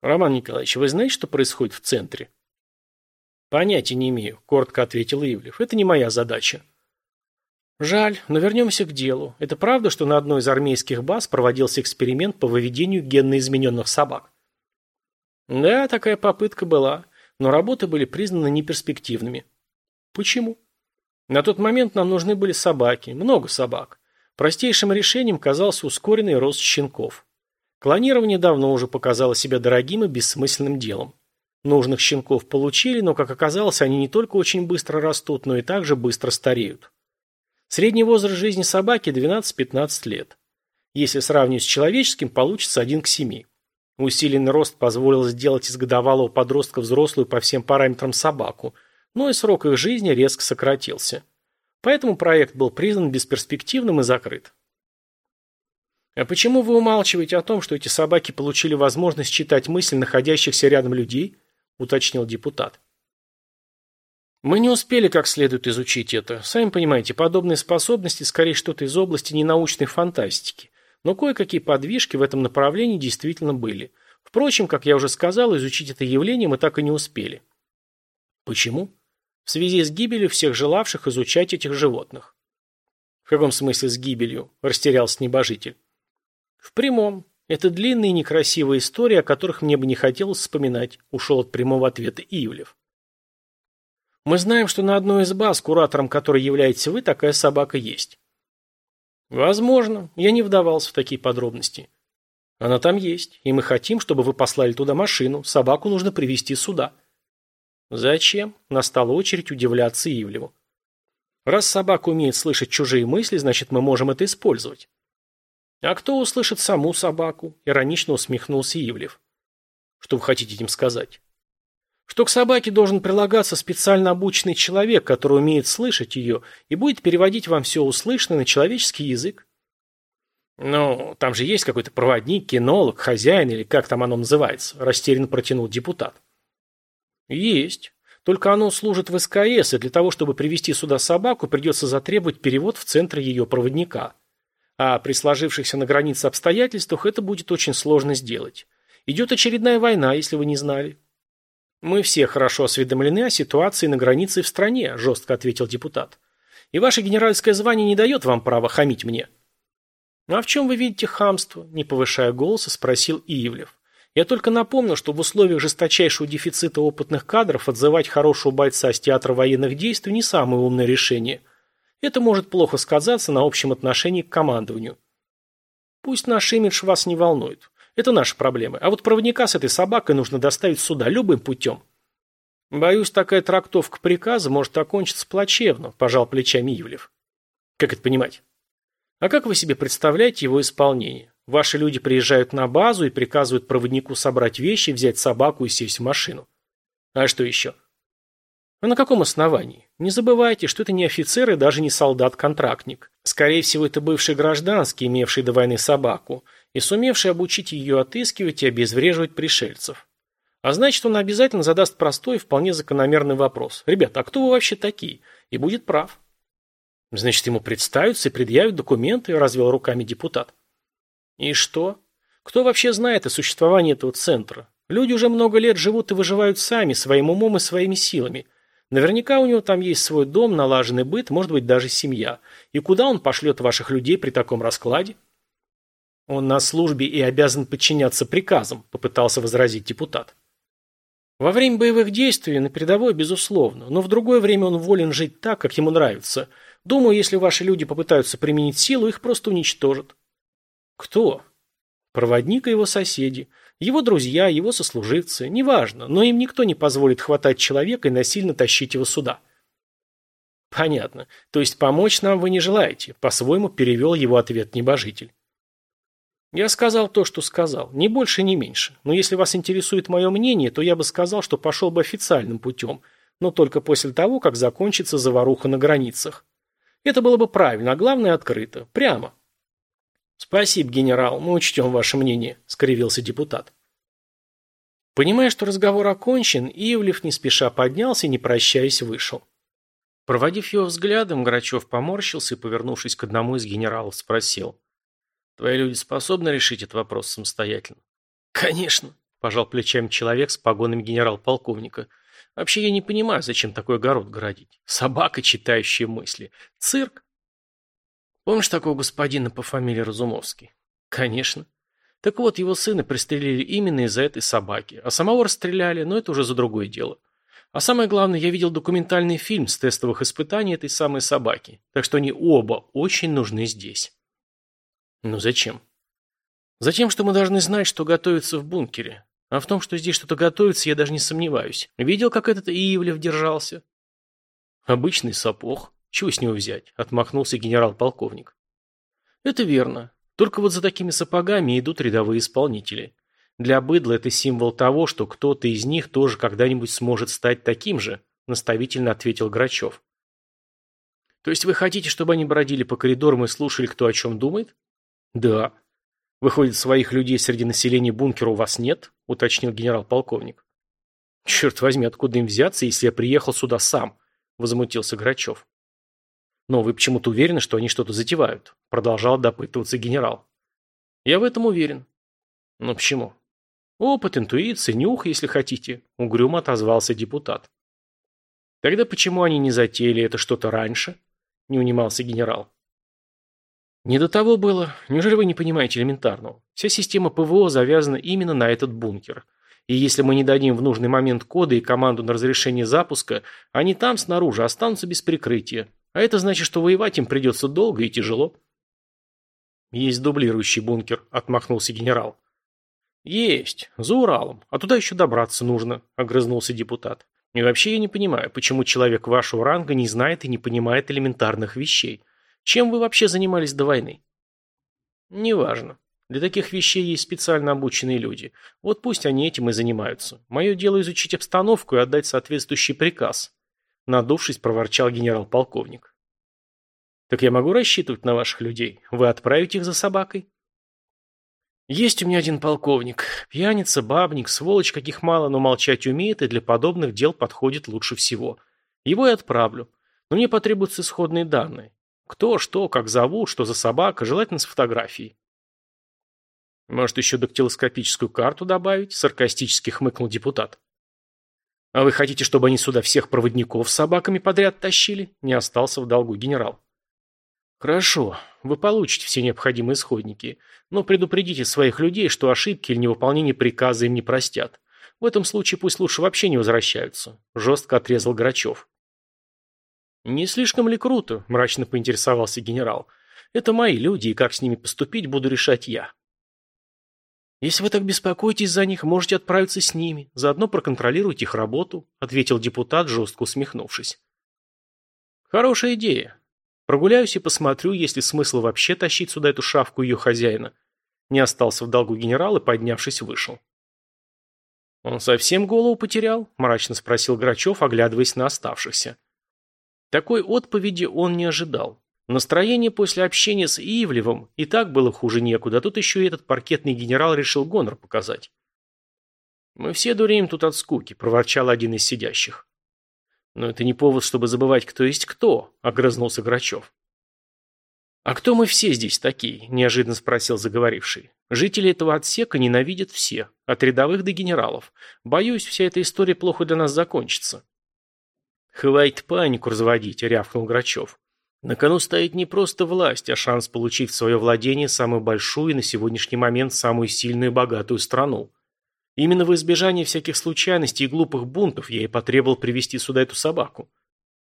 «Роман Николаевич, вы знаете, что происходит в центре?» «Понятия не имею», – коротко ответил Ивлев. «Это не моя задача». «Жаль, но вернемся к делу. Это правда, что на одной из армейских баз проводился эксперимент по выведению генно измененных собак?» Да, такая попытка была, но работы были признаны неперспективными. Почему? На тот момент нам нужны были собаки, много собак. Простейшим решением казался ускоренный рост щенков. Клонирование давно уже показало себя дорогим и бессмысленным делом. Нужных щенков получили, но, как оказалось, они не только очень быстро растут, но и также быстро стареют. Средний возраст жизни собаки 12-15 лет. Если сравнивать с человеческим, получится 1 к 7. Усиленный рост позволил сделать из годовалого подростка взрослую по всем параметрам собаку, но и срок их жизни резко сократился. Поэтому проект был признан бесперспективным и закрыт. «А почему вы умалчиваете о том, что эти собаки получили возможность читать мысли находящихся рядом людей?» – уточнил депутат. Мы не успели как следует изучить это. Сами понимаете, подобные способности скорее что-то из области ненаучной фантастики. Но кое-какие подвижки в этом направлении действительно были. Впрочем, как я уже сказал, изучить это явление мы так и не успели. Почему? В связи с гибелью всех желавших изучать этих животных. В каком смысле с гибелью? Растерялся небожитель. В прямом. Это длинная и некрасивая история, о которых мне бы не хотелось вспоминать, ушел от прямого ответа Ивлев. Мы знаем, что на одной из баз, куратором которой являетесь вы, такая собака есть. Возможно. Я не вдавался в такие подробности. Она там есть, и мы хотим, чтобы вы послали туда машину. Собаку нужно привезти сюда. Зачем? Настала очередь удивляться Ивлеву. Раз собака умеет слышать чужие мысли, значит, мы можем это использовать. А кто услышит саму собаку? Иронично усмехнулся Ивлев. Что вы хотите этим сказать? Что к собаке должен прилагаться специально обученный человек, который умеет слышать ее и будет переводить вам все услышанное на человеческий язык. «Ну, там же есть какой-то проводник, кинолог, хозяин или как там оно называется», – растерянно протянул депутат. «Есть. Только оно служит в СКС, и для того, чтобы привести сюда собаку, придется затребовать перевод в центр ее проводника. А при сложившихся на границе обстоятельствах это будет очень сложно сделать. Идет очередная война, если вы не знали». «Мы все хорошо осведомлены о ситуации на границе в стране», – жестко ответил депутат. «И ваше генеральское звание не дает вам права хамить мне». «А в чем вы видите хамство?» – не повышая голоса, спросил Иевлев. «Я только напомню, что в условиях жесточайшего дефицита опытных кадров отзывать хорошего бойца с театра военных действий не самое умное решение. Это может плохо сказаться на общем отношении к командованию». «Пусть наш имидж вас не волнует. Это наши проблемы. А вот проводника с этой собакой нужно доставить сюда любым путем. Боюсь, такая трактовка приказа может окончиться плачевно, пожал плечами Ивлев. Как это понимать? А как вы себе представляете его исполнение? Ваши люди приезжают на базу и приказывают проводнику собрать вещи, взять собаку и сесть в машину. А что еще? А на каком основании? Не забывайте, что это не офицер и даже не солдат-контрактник. Скорее всего, это бывший гражданский, имевший до войны собаку – и сумевший обучить ее отыскивать и обезвреживать пришельцев. А значит, он обязательно задаст простой и вполне закономерный вопрос. «Ребята, а кто вы вообще такие?» И будет прав. Значит, ему представятся и предъявят документы, развел руками депутат. И что? Кто вообще знает о существовании этого центра? Люди уже много лет живут и выживают сами, своим умом и своими силами. Наверняка у него там есть свой дом, налаженный быт, может быть, даже семья. И куда он пошлет ваших людей при таком раскладе? «Он на службе и обязан подчиняться приказам», – попытался возразить депутат. «Во время боевых действий на передовой, безусловно, но в другое время он волен жить так, как ему нравится. Думаю, если ваши люди попытаются применить силу, их просто уничтожат». «Кто?» «Проводник и его соседи, его друзья, его сослуживцы, неважно, но им никто не позволит хватать человека и насильно тащить его сюда». «Понятно. То есть помочь нам вы не желаете», – по-своему перевел его ответ небожитель. Я сказал то, что сказал, ни больше, ни меньше. Но если вас интересует мое мнение, то я бы сказал, что пошел бы официальным путем, но только после того, как закончится заваруха на границах. Это было бы правильно, а главное открыто, прямо. Спасибо, генерал, мы учтем ваше мнение, скривился депутат. Понимая, что разговор окончен, Ивлев не спеша поднялся и, не прощаясь, вышел. Проводив его взглядом, Грачев поморщился и, повернувшись к одному из генералов, спросил. Твои люди способны решить этот вопрос самостоятельно? Конечно, пожал плечами человек с погонами генерал-полковника. Вообще я не понимаю, зачем такой огород городить. Собака, читающая мысли. Цирк. Помнишь такого господина по фамилии Разумовский? Конечно. Так вот, его сына пристрелили именно из-за этой собаки, а самого расстреляли, но это уже за другое дело. А самое главное, я видел документальный фильм с тестовых испытаний этой самой собаки, так что они оба очень нужны здесь. Ну зачем? Затем, что мы должны знать, что готовится в бункере. А в том, что здесь что-то готовится, я даже не сомневаюсь. Видел, как этот Иевлев держался? Обычный сапог. Чего с него взять? Отмахнулся генерал-полковник. Это верно. Только вот за такими сапогами идут рядовые исполнители. Для быдла это символ того, что кто-то из них тоже когда-нибудь сможет стать таким же, наставительно ответил Грачев. То есть вы хотите, чтобы они бродили по коридорам и слушали, кто о чем думает? Да. Выходит, своих людей среди населения бункера у вас нет? Уточнил генерал-полковник. Черт возьми, откуда им взяться, если я приехал сюда сам? Возмутился Грачев. Но вы почему-то уверены, что они что-то затевают? Продолжал допытываться генерал. Я в этом уверен. Но почему? Опыт, интуиция, нюх, если хотите, угрюмо отозвался депутат. Тогда почему они не затеяли это что-то раньше? Не унимался генерал. Не до того было. Неужели вы не понимаете элементарного? Вся система ПВО завязана именно на этот бункер. И если мы не дадим в нужный момент коды и команду на разрешение запуска, они там снаружи останутся без прикрытия. А это значит, что воевать им придется долго и тяжело. Есть дублирующий бункер, отмахнулся генерал. «Есть. За Уралом. А туда еще добраться нужно», – огрызнулся депутат. «И вообще я не понимаю, почему человек вашего ранга не знает и не понимает элементарных вещей. Чем вы вообще занимались до войны?» «Неважно. Для таких вещей есть специально обученные люди. Вот пусть они этим и занимаются. Мое дело изучить обстановку и отдать соответствующий приказ», – надувшись, проворчал генерал-полковник. «Так я могу рассчитывать на ваших людей? Вы отправите их за собакой?» Есть у меня один полковник. Пьяница, бабник, сволочь, каких мало, но молчать умеет и для подобных дел подходит лучше всего. Его и отправлю. Но мне потребуются исходные данные. Кто, что, как зовут, что за собака, желательно с фотографией. Может, еще дактилоскопическую карту добавить? Саркастически хмыкнул депутат. А вы хотите, чтобы они сюда всех проводников с собаками подряд тащили? Не остался в долгу генерал. Хорошо, вы получите все необходимые исходники, но предупредите своих людей, что ошибки или невыполнение приказа им не простят. В этом случае пусть лучше вообще не возвращаются, жестко отрезал Грачев. Не слишком ли круто, мрачно поинтересовался генерал. Это мои люди, и как с ними поступить, буду решать я. «Если вы так беспокоитесь за них, можете отправиться с ними. Заодно проконтролируйте их работу», — ответил депутат, жестко усмехнувшись. «Хорошая идея. Прогуляюсь и посмотрю, есть ли смысл вообще тащить сюда эту шавку ее хозяина. Не остался в долгу генерал и, поднявшись, вышел. «Он совсем голову потерял?» – мрачно спросил Грачев, оглядываясь на оставшихся. Такой отповеди он не ожидал. Настроение после общения с Ивлевым и так было хуже некуда, а тут еще и этот паркетный генерал решил гонор показать. «Мы все дуреем тут от скуки», – проворчал один из сидящих. «Но это не повод, чтобы забывать, кто есть кто», — огрызнулся Грачев. «А кто мы все здесь такие?» – неожиданно спросил заговоривший. «Жители этого отсека ненавидят все, от рядовых до генералов. Боюсь, вся эта история плохо для нас закончится». «Хватит панику разводить», – рявкнул Грачев. «На кону стоит не просто власть, а шанс получить в свое владение самую большую и на сегодняшний момент самую сильную и богатую страну. Именно в избежание всяких случайностей и глупых бунтов я и потребовал привести сюда эту собаку.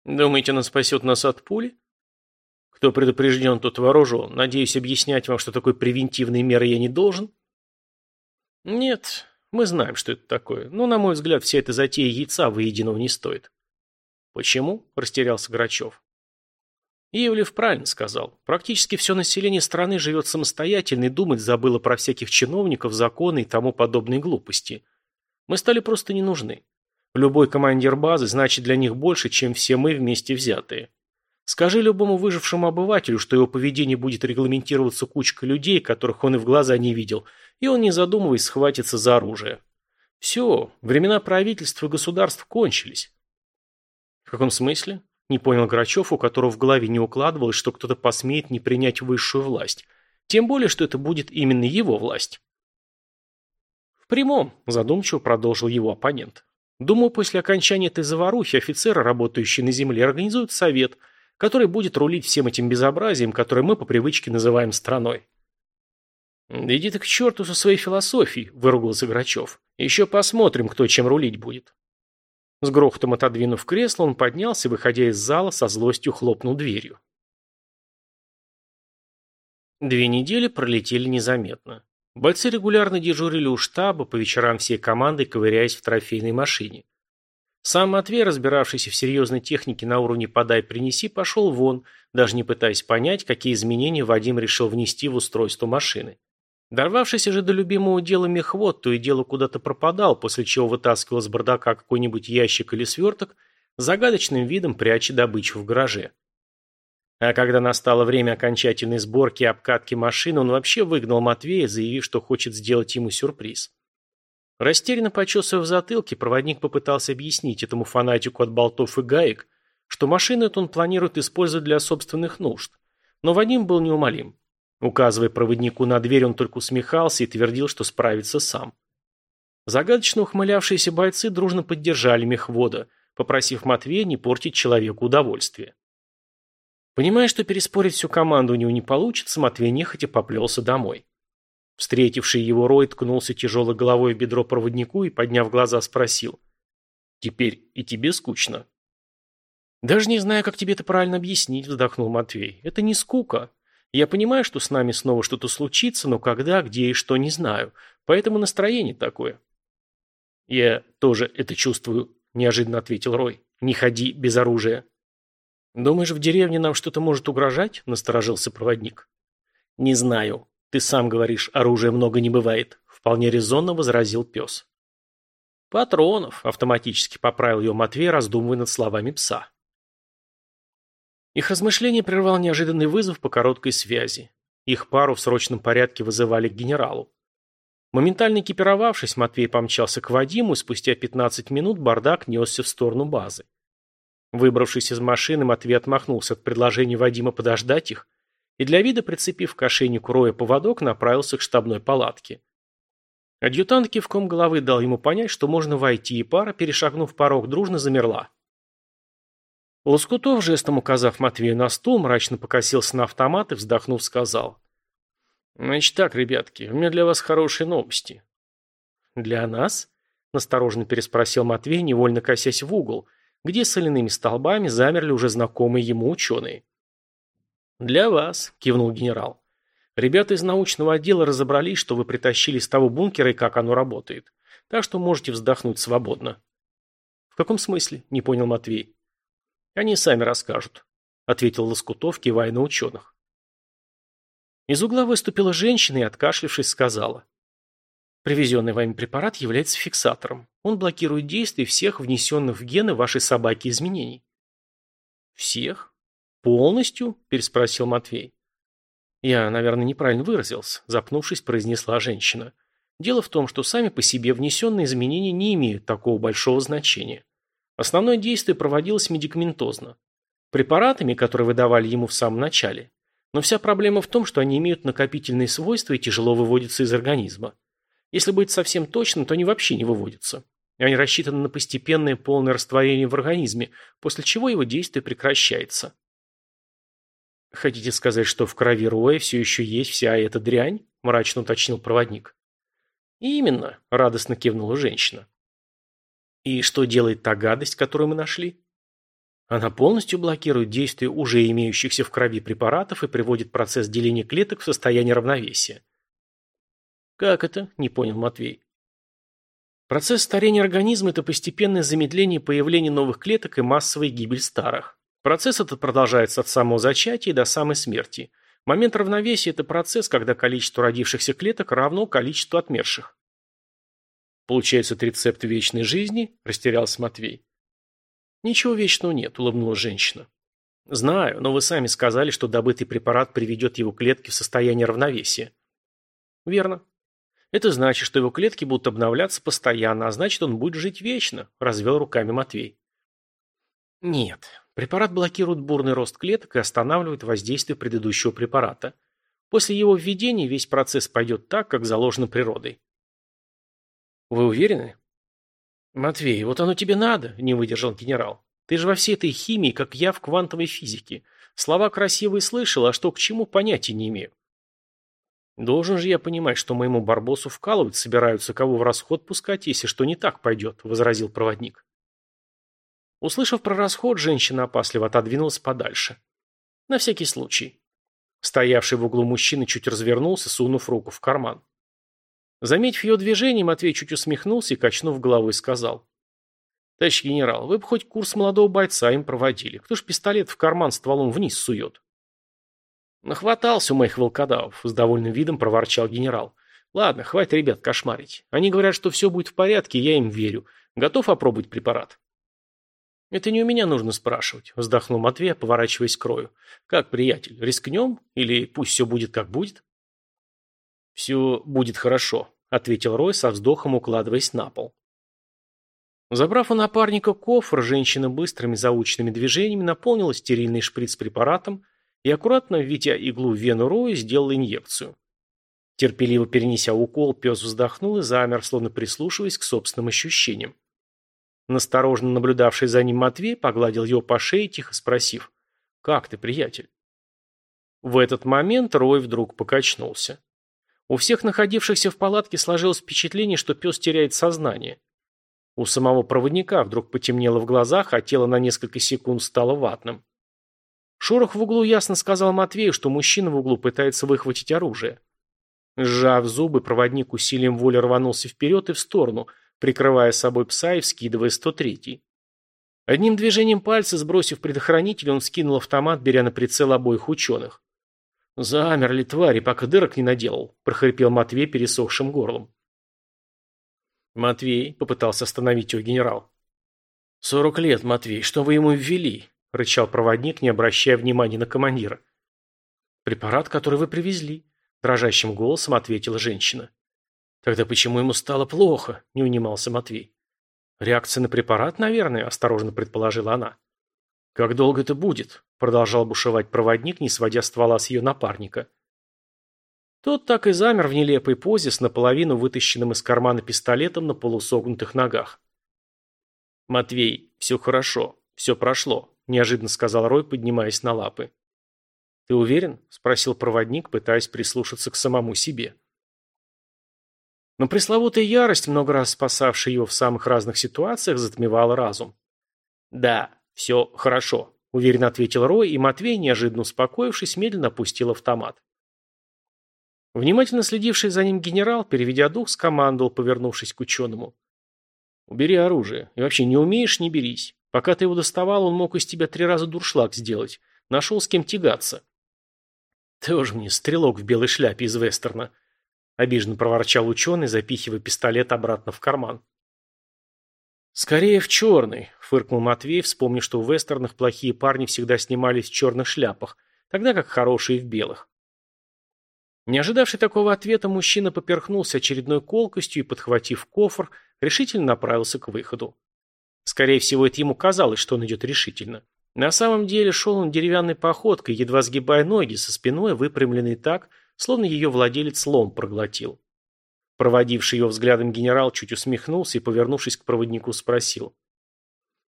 Думаете, она спасет нас от пули? Кто предупрежден, тот вооружен. Надеюсь, объяснять вам, что такой превентивной меры я не должен? Нет, мы знаем, что это такое. Но, на мой взгляд, вся эта затея яйца выеденного не стоит. Почему? Растерялся Грачев. Ивлев правильно сказал. Практически все население страны живет самостоятельно и думать забыло про всяких чиновников, законы и тому подобные глупости. Мы стали просто не нужны. Любой командир базы значит для них больше, чем все мы вместе взятые. Скажи любому выжившему обывателю, что его поведение будет регламентироваться кучкой людей, которых он и в глаза не видел, и он, не задумываясь, схватится за оружие. Все, времена правительства и государств кончились. В каком смысле? Не понял Грачев, у которого в голове не укладывалось, что кто-то посмеет не принять высшую власть. Тем более, что это будет именно его власть. В прямом, задумчиво продолжил его оппонент. Думаю, после окончания этой заварухи офицеры, работающие на земле, организуют совет, который будет рулить всем этим безобразием, которое мы по привычке называем страной. «Да иди ты к черту со своей философией», – выругался Грачев. «Еще посмотрим, кто чем рулить будет». С грохотом отодвинув кресло, он поднялся, выходя из зала, со злостью хлопнул дверью. Две недели пролетели незаметно. Бойцы регулярно дежурили у штаба, по вечерам всей командой ковыряясь в трофейной машине. Сам Матвей, разбиравшийся в серьезной технике на уровне «подай-принеси», пошел вон, даже не пытаясь понять, какие изменения Вадим решил внести в устройство машины. Дорвавшийся же до любимого дела мехвод, то и дело куда-то пропадал, после чего вытаскивал с бардака какой-нибудь ящик или сверток, загадочным видом пряча добычу в гараже. А когда настало время окончательной сборки и обкатки машины, он вообще выгнал Матвея, заявив, что хочет сделать ему сюрприз. Растерянно почесывая в затылке, проводник попытался объяснить этому фанатику от болтов и гаек, что машину эту он планирует использовать для собственных нужд. Но Вадим был неумолим. Указывая проводнику на дверь, он только усмехался и твердил, что справится сам. Загадочно ухмылявшиеся бойцы дружно поддержали мехвода, попросив Матвея не портить человеку удовольствие. Понимая, что переспорить всю команду у него не получится, Матвей нехотя поплелся домой. Встретивший его Рой ткнулся тяжелой головой в бедро проводнику и, подняв глаза, спросил. «Теперь и тебе скучно?» «Даже не знаю, как тебе это правильно объяснить», — вздохнул Матвей. «Это не скука. Я понимаю, что с нами снова что-то случится, но когда, где и что не знаю. Поэтому настроение такое. Я тоже это чувствую, неожиданно ответил Рой. Не ходи без оружия. Думаешь, в деревне нам что-то может угрожать? Насторожился проводник. Не знаю. Ты сам говоришь, оружия много не бывает. Вполне резонно возразил пес. Патронов, автоматически поправил ее Матвей, раздумывая над словами пса. Их размышление прервал неожиданный вызов по короткой связи. Их пару в срочном порядке вызывали к генералу. Моментально экипировавшись, Матвей помчался к Вадиму, и спустя 15 минут бардак несся в сторону базы. Выбравшись из машины, Матвей отмахнулся от предложения Вадима подождать их и для вида, прицепив к ошейнику Роя поводок, направился к штабной палатке. Адъютант кивком головы дал ему понять, что можно войти, и пара, перешагнув порог, дружно замерла. Лоскутов, жестом указав Матвею на стул, мрачно покосился на автомат и, вздохнув, сказал. «Значит так, ребятки, у меня для вас хорошие новости». «Для нас?» – настороженно переспросил Матвей, невольно косясь в угол, где соляными столбами замерли уже знакомые ему ученые. «Для вас», – кивнул генерал. «Ребята из научного отдела разобрались, что вы притащили из того бункера и как оно работает. Так что можете вздохнуть свободно». «В каком смысле?» – не понял Матвей. Они сами расскажут, ответил Лоскутов, кивая на ученых. Из угла выступила женщина и, откашлившись, сказала. Привезенный вами препарат является фиксатором. Он блокирует действие всех внесенных в гены вашей собаки изменений. Всех? Полностью? Переспросил Матвей. Я, наверное, неправильно выразился, запнувшись, произнесла женщина. Дело в том, что сами по себе внесенные изменения не имеют такого большого значения. Основное действие проводилось медикаментозно. Препаратами, которые выдавали ему в самом начале. Но вся проблема в том, что они имеют накопительные свойства и тяжело выводятся из организма. Если быть совсем точным, то они вообще не выводятся. Они рассчитаны на постепенное полное растворение в организме, после чего его действие прекращается. «Хотите сказать, что в крови Роя все еще есть вся эта дрянь?» – мрачно уточнил проводник. «Именно», – радостно кивнула женщина. И что делает та гадость, которую мы нашли? Она полностью блокирует действие уже имеющихся в крови препаратов и приводит процесс деления клеток в состояние равновесия. Как это? Не понял Матвей. Процесс старения организма – это постепенное замедление появления новых клеток и массовая гибель старых. Процесс этот продолжается от самого зачатия до самой смерти. Момент равновесия – это процесс, когда количество родившихся клеток равно количеству отмерших. Получается, это рецепт вечной жизни? Растерялся Матвей. Ничего вечного нет, улыбнулась женщина. Знаю, но вы сами сказали, что добытый препарат приведет его клетки в состояние равновесия. Верно. Это значит, что его клетки будут обновляться постоянно, а значит, он будет жить вечно, развел руками Матвей. Нет, препарат блокирует бурный рост клеток и останавливает воздействие предыдущего препарата. После его введения весь процесс пойдет так, как заложено природой. Вы уверены? Матвей, вот оно тебе надо, не выдержал генерал. Ты же во всей этой химии, как я в квантовой физике. Слова красивые слышал, а что к чему, понятия не имею. Должен же я понимать, что моему барбосу вкалывать собираются, кого в расход пускать, если что не так пойдет, — возразил проводник. Услышав про расход, женщина опасливо отодвинулась подальше. На всякий случай. Стоявший в углу мужчина чуть развернулся, сунув руку в карман. Заметив ее движение, Матвей чуть усмехнулся и, качнув головой, сказал. «Товарищ генерал, вы бы хоть курс молодого бойца им проводили. Кто ж пистолет в карман стволом вниз сует?» «Нахватался у моих волкодавов», — с довольным видом проворчал генерал. «Ладно, хватит ребят кошмарить. Они говорят, что все будет в порядке, я им верю. Готов опробовать препарат?» «Это не у меня нужно спрашивать», — вздохнул Матвей, поворачиваясь к Рою. «Как, приятель, рискнем? Или пусть все будет как будет?» «Все будет хорошо», — ответил Рой со вздохом, укладываясь на пол. Забрав у напарника кофр, женщина быстрыми заученными движениями наполнила стерильный шприц препаратом и, аккуратно введя иглу в вену Роя, сделал инъекцию. Терпеливо перенеся укол, пес вздохнул и замер, словно прислушиваясь к собственным ощущениям. Настороженно наблюдавший за ним Матвей погладил его по шее, тихо спросив «Как ты, приятель?». В этот момент Рой вдруг покачнулся. У всех находившихся в палатке сложилось впечатление, что пес теряет сознание. У самого проводника вдруг потемнело в глазах, а тело на несколько секунд стало ватным. Шорох в углу ясно сказал Матвею, что мужчина в углу пытается выхватить оружие. Сжав зубы, проводник усилием воли рванулся вперед и в сторону, прикрывая собой пса и вскидывая 103-й. Одним движением пальца, сбросив предохранитель, он скинул автомат, беря на прицел обоих ученых. «Замерли твари, пока дырок не наделал», – прохрипел Матвей пересохшим горлом. Матвей попытался остановить его генерал. «Сорок лет, Матвей, что вы ему ввели?» – рычал проводник, не обращая внимания на командира. «Препарат, который вы привезли», – дрожащим голосом ответила женщина. «Тогда почему ему стало плохо?» – не унимался Матвей. «Реакция на препарат, наверное», – осторожно предположила она. «Как долго это будет?» – продолжал бушевать проводник, не сводя ствола с ее напарника. Тот так и замер в нелепой позе с наполовину вытащенным из кармана пистолетом на полусогнутых ногах. «Матвей, все хорошо, все прошло», неожиданно сказал Рой, поднимаясь на лапы. «Ты уверен?» – спросил проводник, пытаясь прислушаться к самому себе. Но пресловутая ярость, много раз спасавшая его в самых разных ситуациях, затмевала разум. «Да, все хорошо», – уверенно ответил Рой, и Матвей, неожиданно успокоившись, медленно опустил автомат. Внимательно следивший за ним генерал, переведя дух, скомандовал, повернувшись к ученому. «Убери оружие. И вообще не умеешь – не берись. Пока ты его доставал, он мог из тебя три раза дуршлаг сделать. Нашел с кем тягаться. Тоже мне стрелок в белой шляпе из вестерна. Обиженно проворчал ученый, запихивая пистолет обратно в карман. «Скорее в черный», — фыркнул Матвей, вспомнив, что в вестернах плохие парни всегда снимались в черных шляпах, тогда как хорошие в белых. Не ожидавший такого ответа, мужчина поперхнулся очередной колкостью и, подхватив кофр, решительно направился к выходу. Скорее всего, это ему казалось, что он идет решительно. На самом деле шел он деревянной походкой, едва сгибая ноги, со спиной выпрямленной так, словно ее владелец лом проглотил. Проводивший его взглядом генерал чуть усмехнулся и, повернувшись к проводнику, спросил.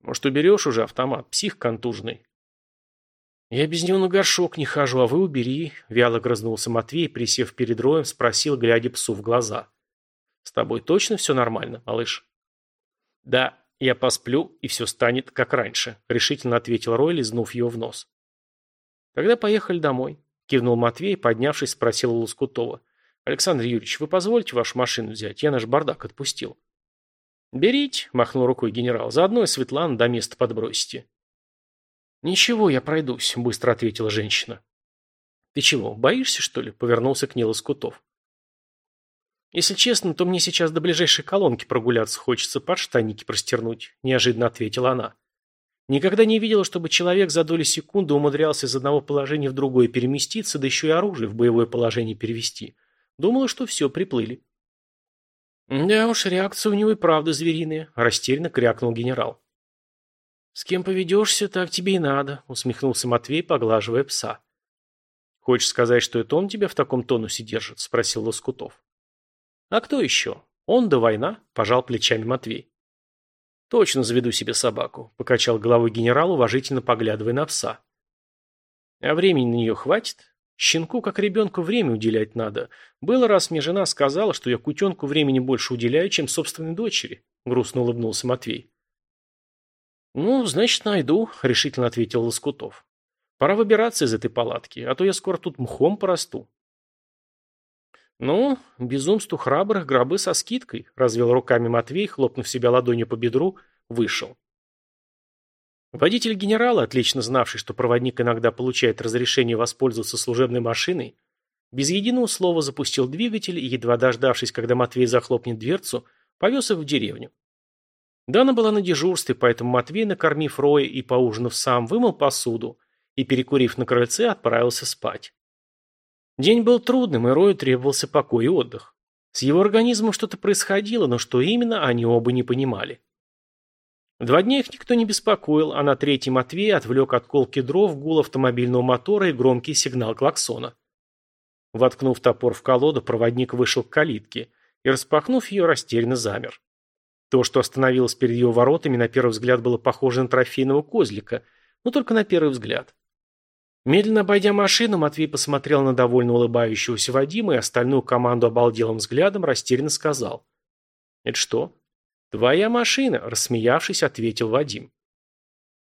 «Может, уберешь уже автомат? Псих контужный». «Я без него на горшок не хожу, а вы убери», — вяло грызнулся Матвей, присев перед роем, спросил, глядя псу в глаза. «С тобой точно все нормально, малыш?» «Да, «Я посплю, и все станет, как раньше», — решительно ответил Рой, лизнув его в нос. «Тогда поехали домой», — кивнул Матвей, поднявшись, спросил у Лоскутова. «Александр Юрьевич, вы позволите вашу машину взять? Я наш бардак отпустил». «Берите», — махнул рукой генерал, — «заодно и Светлану до места подбросите». «Ничего, я пройдусь», — быстро ответила женщина. «Ты чего, боишься, что ли?» — повернулся к ней Лоскутов. «Если честно, то мне сейчас до ближайшей колонки прогуляться хочется, подштанники простернуть», – неожиданно ответила она. Никогда не видела, чтобы человек за доли секунды умудрялся из одного положения в другое переместиться, да еще и оружие в боевое положение перевести. Думала, что все, приплыли. «Да уж, реакция у него и правда звериная», – растерянно крякнул генерал. «С кем поведешься, так тебе и надо», – усмехнулся Матвей, поглаживая пса. «Хочешь сказать, что это он тебя в таком тонусе держит?» – спросил Лоскутов. «А кто еще? Он да война», – пожал плечами Матвей. «Точно заведу себе собаку», – покачал головой генерал, уважительно поглядывая на пса. «А времени на нее хватит?» – Щенку, как ребенку, время уделять надо. Было раз мне жена сказала, что я кутенку времени больше уделяю, чем собственной дочери. Грустно улыбнулся Матвей. Ну, значит, найду, решительно ответил Лоскутов. Пора выбираться из этой палатки, а то я скоро тут мхом порасту. Ну, безумству храбрых гробы со скидкой, развел руками Матвей, хлопнув себя ладонью по бедру, вышел. Водитель генерала, отлично знавший, что проводник иногда получает разрешение воспользоваться служебной машиной, без единого слова запустил двигатель и, едва дождавшись, когда Матвей захлопнет дверцу, повез их в деревню. Дана была на дежурстве, поэтому Матвей, накормив Роя и поужинав сам, вымыл посуду и, перекурив на крыльце, отправился спать. День был трудным, и Рою требовался покой и отдых. С его организмом что-то происходило, но что именно, они оба не понимали. Два дня их никто не беспокоил, а на третий Матвей отвлек от колки дров гул автомобильного мотора и громкий сигнал клаксона. Воткнув топор в колоду, проводник вышел к калитке и, распахнув ее, растерянно замер. То, что остановилось перед его воротами, на первый взгляд было похоже на трофейного козлика, но только на первый взгляд. Медленно обойдя машину, Матвей посмотрел на довольно улыбающегося Вадима и остальную команду обалделым взглядом растерянно сказал. «Это что?» «Твоя машина», – рассмеявшись, ответил Вадим.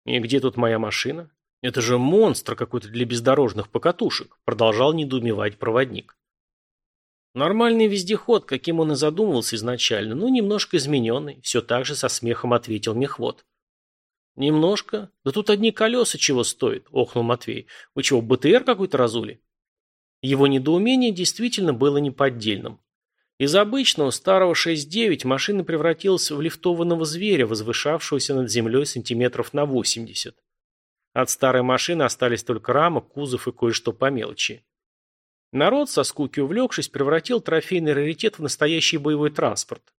«И где тут моя машина? Это же монстр какой-то для бездорожных покатушек», – продолжал недоумевать проводник. Нормальный вездеход, каким он и задумывался изначально, но немножко измененный, все так же со смехом ответил мехвод. «Немножко? Да тут одни колеса чего стоят», – охнул Матвей. «Вы чего, БТР какой-то разули?» Его недоумение действительно было неподдельным. Из обычного старого 6.9 машина превратилась в лифтованного зверя, возвышавшегося над землей сантиметров на 80. От старой машины остались только рама, кузов и кое-что по мелочи. Народ, со скуки увлекшись, превратил трофейный раритет в настоящий боевой транспорт.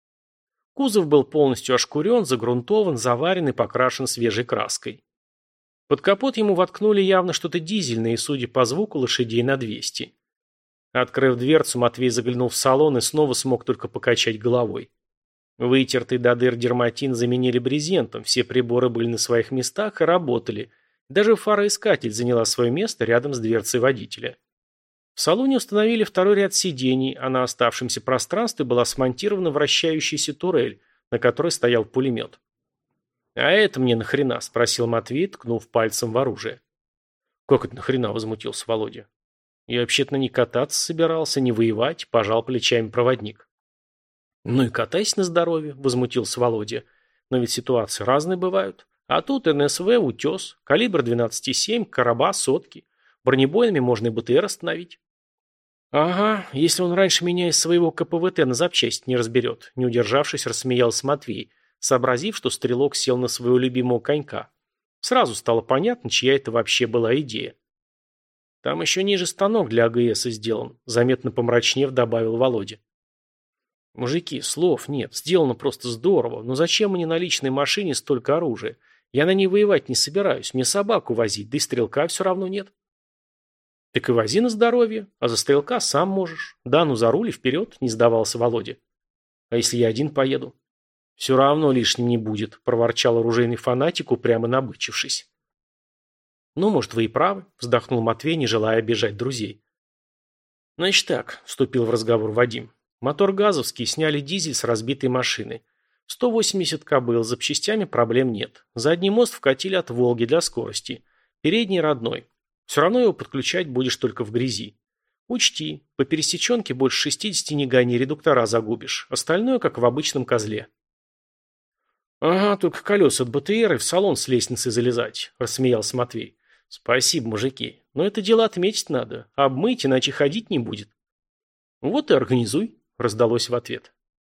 Кузов был полностью ошкурен, загрунтован, заварен и покрашен свежей краской. Под капот ему воткнули явно что-то дизельное и, судя по звуку, лошадей на 200. Открыв дверцу, Матвей заглянул в салон и снова смог только покачать головой. Вытертый до дыр дерматин заменили брезентом, все приборы были на своих местах и работали. Даже фароискатель заняла свое место рядом с дверцей водителя. В салоне установили второй ряд сидений, а на оставшемся пространстве была смонтирована вращающаяся турель, на которой стоял пулемет. «А это мне нахрена?» – спросил Матвей, ткнув пальцем в оружие. «Как это нахрена?» – возмутился Володя. Я вообще-то не кататься собирался, не воевать, пожал плечами проводник. Ну и катайся на здоровье, возмутился Володя. Но ведь ситуации разные бывают. А тут НСВ, утес, калибр 12,7, короба, сотки. Бронебойными можно и БТР остановить. «Ага, если он раньше меня из своего КПВТ на запчасти не разберет», не удержавшись, рассмеялся Матвей, сообразив, что стрелок сел на своего любимого конька. Сразу стало понятно, чья это вообще была идея. Там еще ниже станок для АГС сделан, заметно помрачнев добавил Володя. Мужики, слов нет, сделано просто здорово, но зачем мне на личной машине столько оружия? Я на ней воевать не собираюсь, мне собаку возить, да и стрелка все равно нет. Так и вози на здоровье, а за стрелка сам можешь. Да, ну за руль и вперед, не сдавался Володя. А если я один поеду? Все равно лишним не будет, проворчал оружейный фанатик, упрямо набычившись. «Ну, может, вы и правы», – вздохнул Матвей, не желая обижать друзей. «Значит так», – вступил в разговор Вадим. «Мотор газовский, сняли дизель с разбитой машины. 180 кобыл, запчастями проблем нет. Задний мост вкатили от «Волги» для скорости. Передний родной. Все равно его подключать будешь только в грязи. Учти, по пересеченке больше 60 не гони, редуктора загубишь. Остальное, как в обычном козле». «Ага, только колеса от БТР и в салон с лестницы залезать», – рассмеялся Матвей. Спасибо, мужики. Но это дело отметить надо. Обмыть, иначе ходить не будет. Вот и организуй, раздалось в ответ.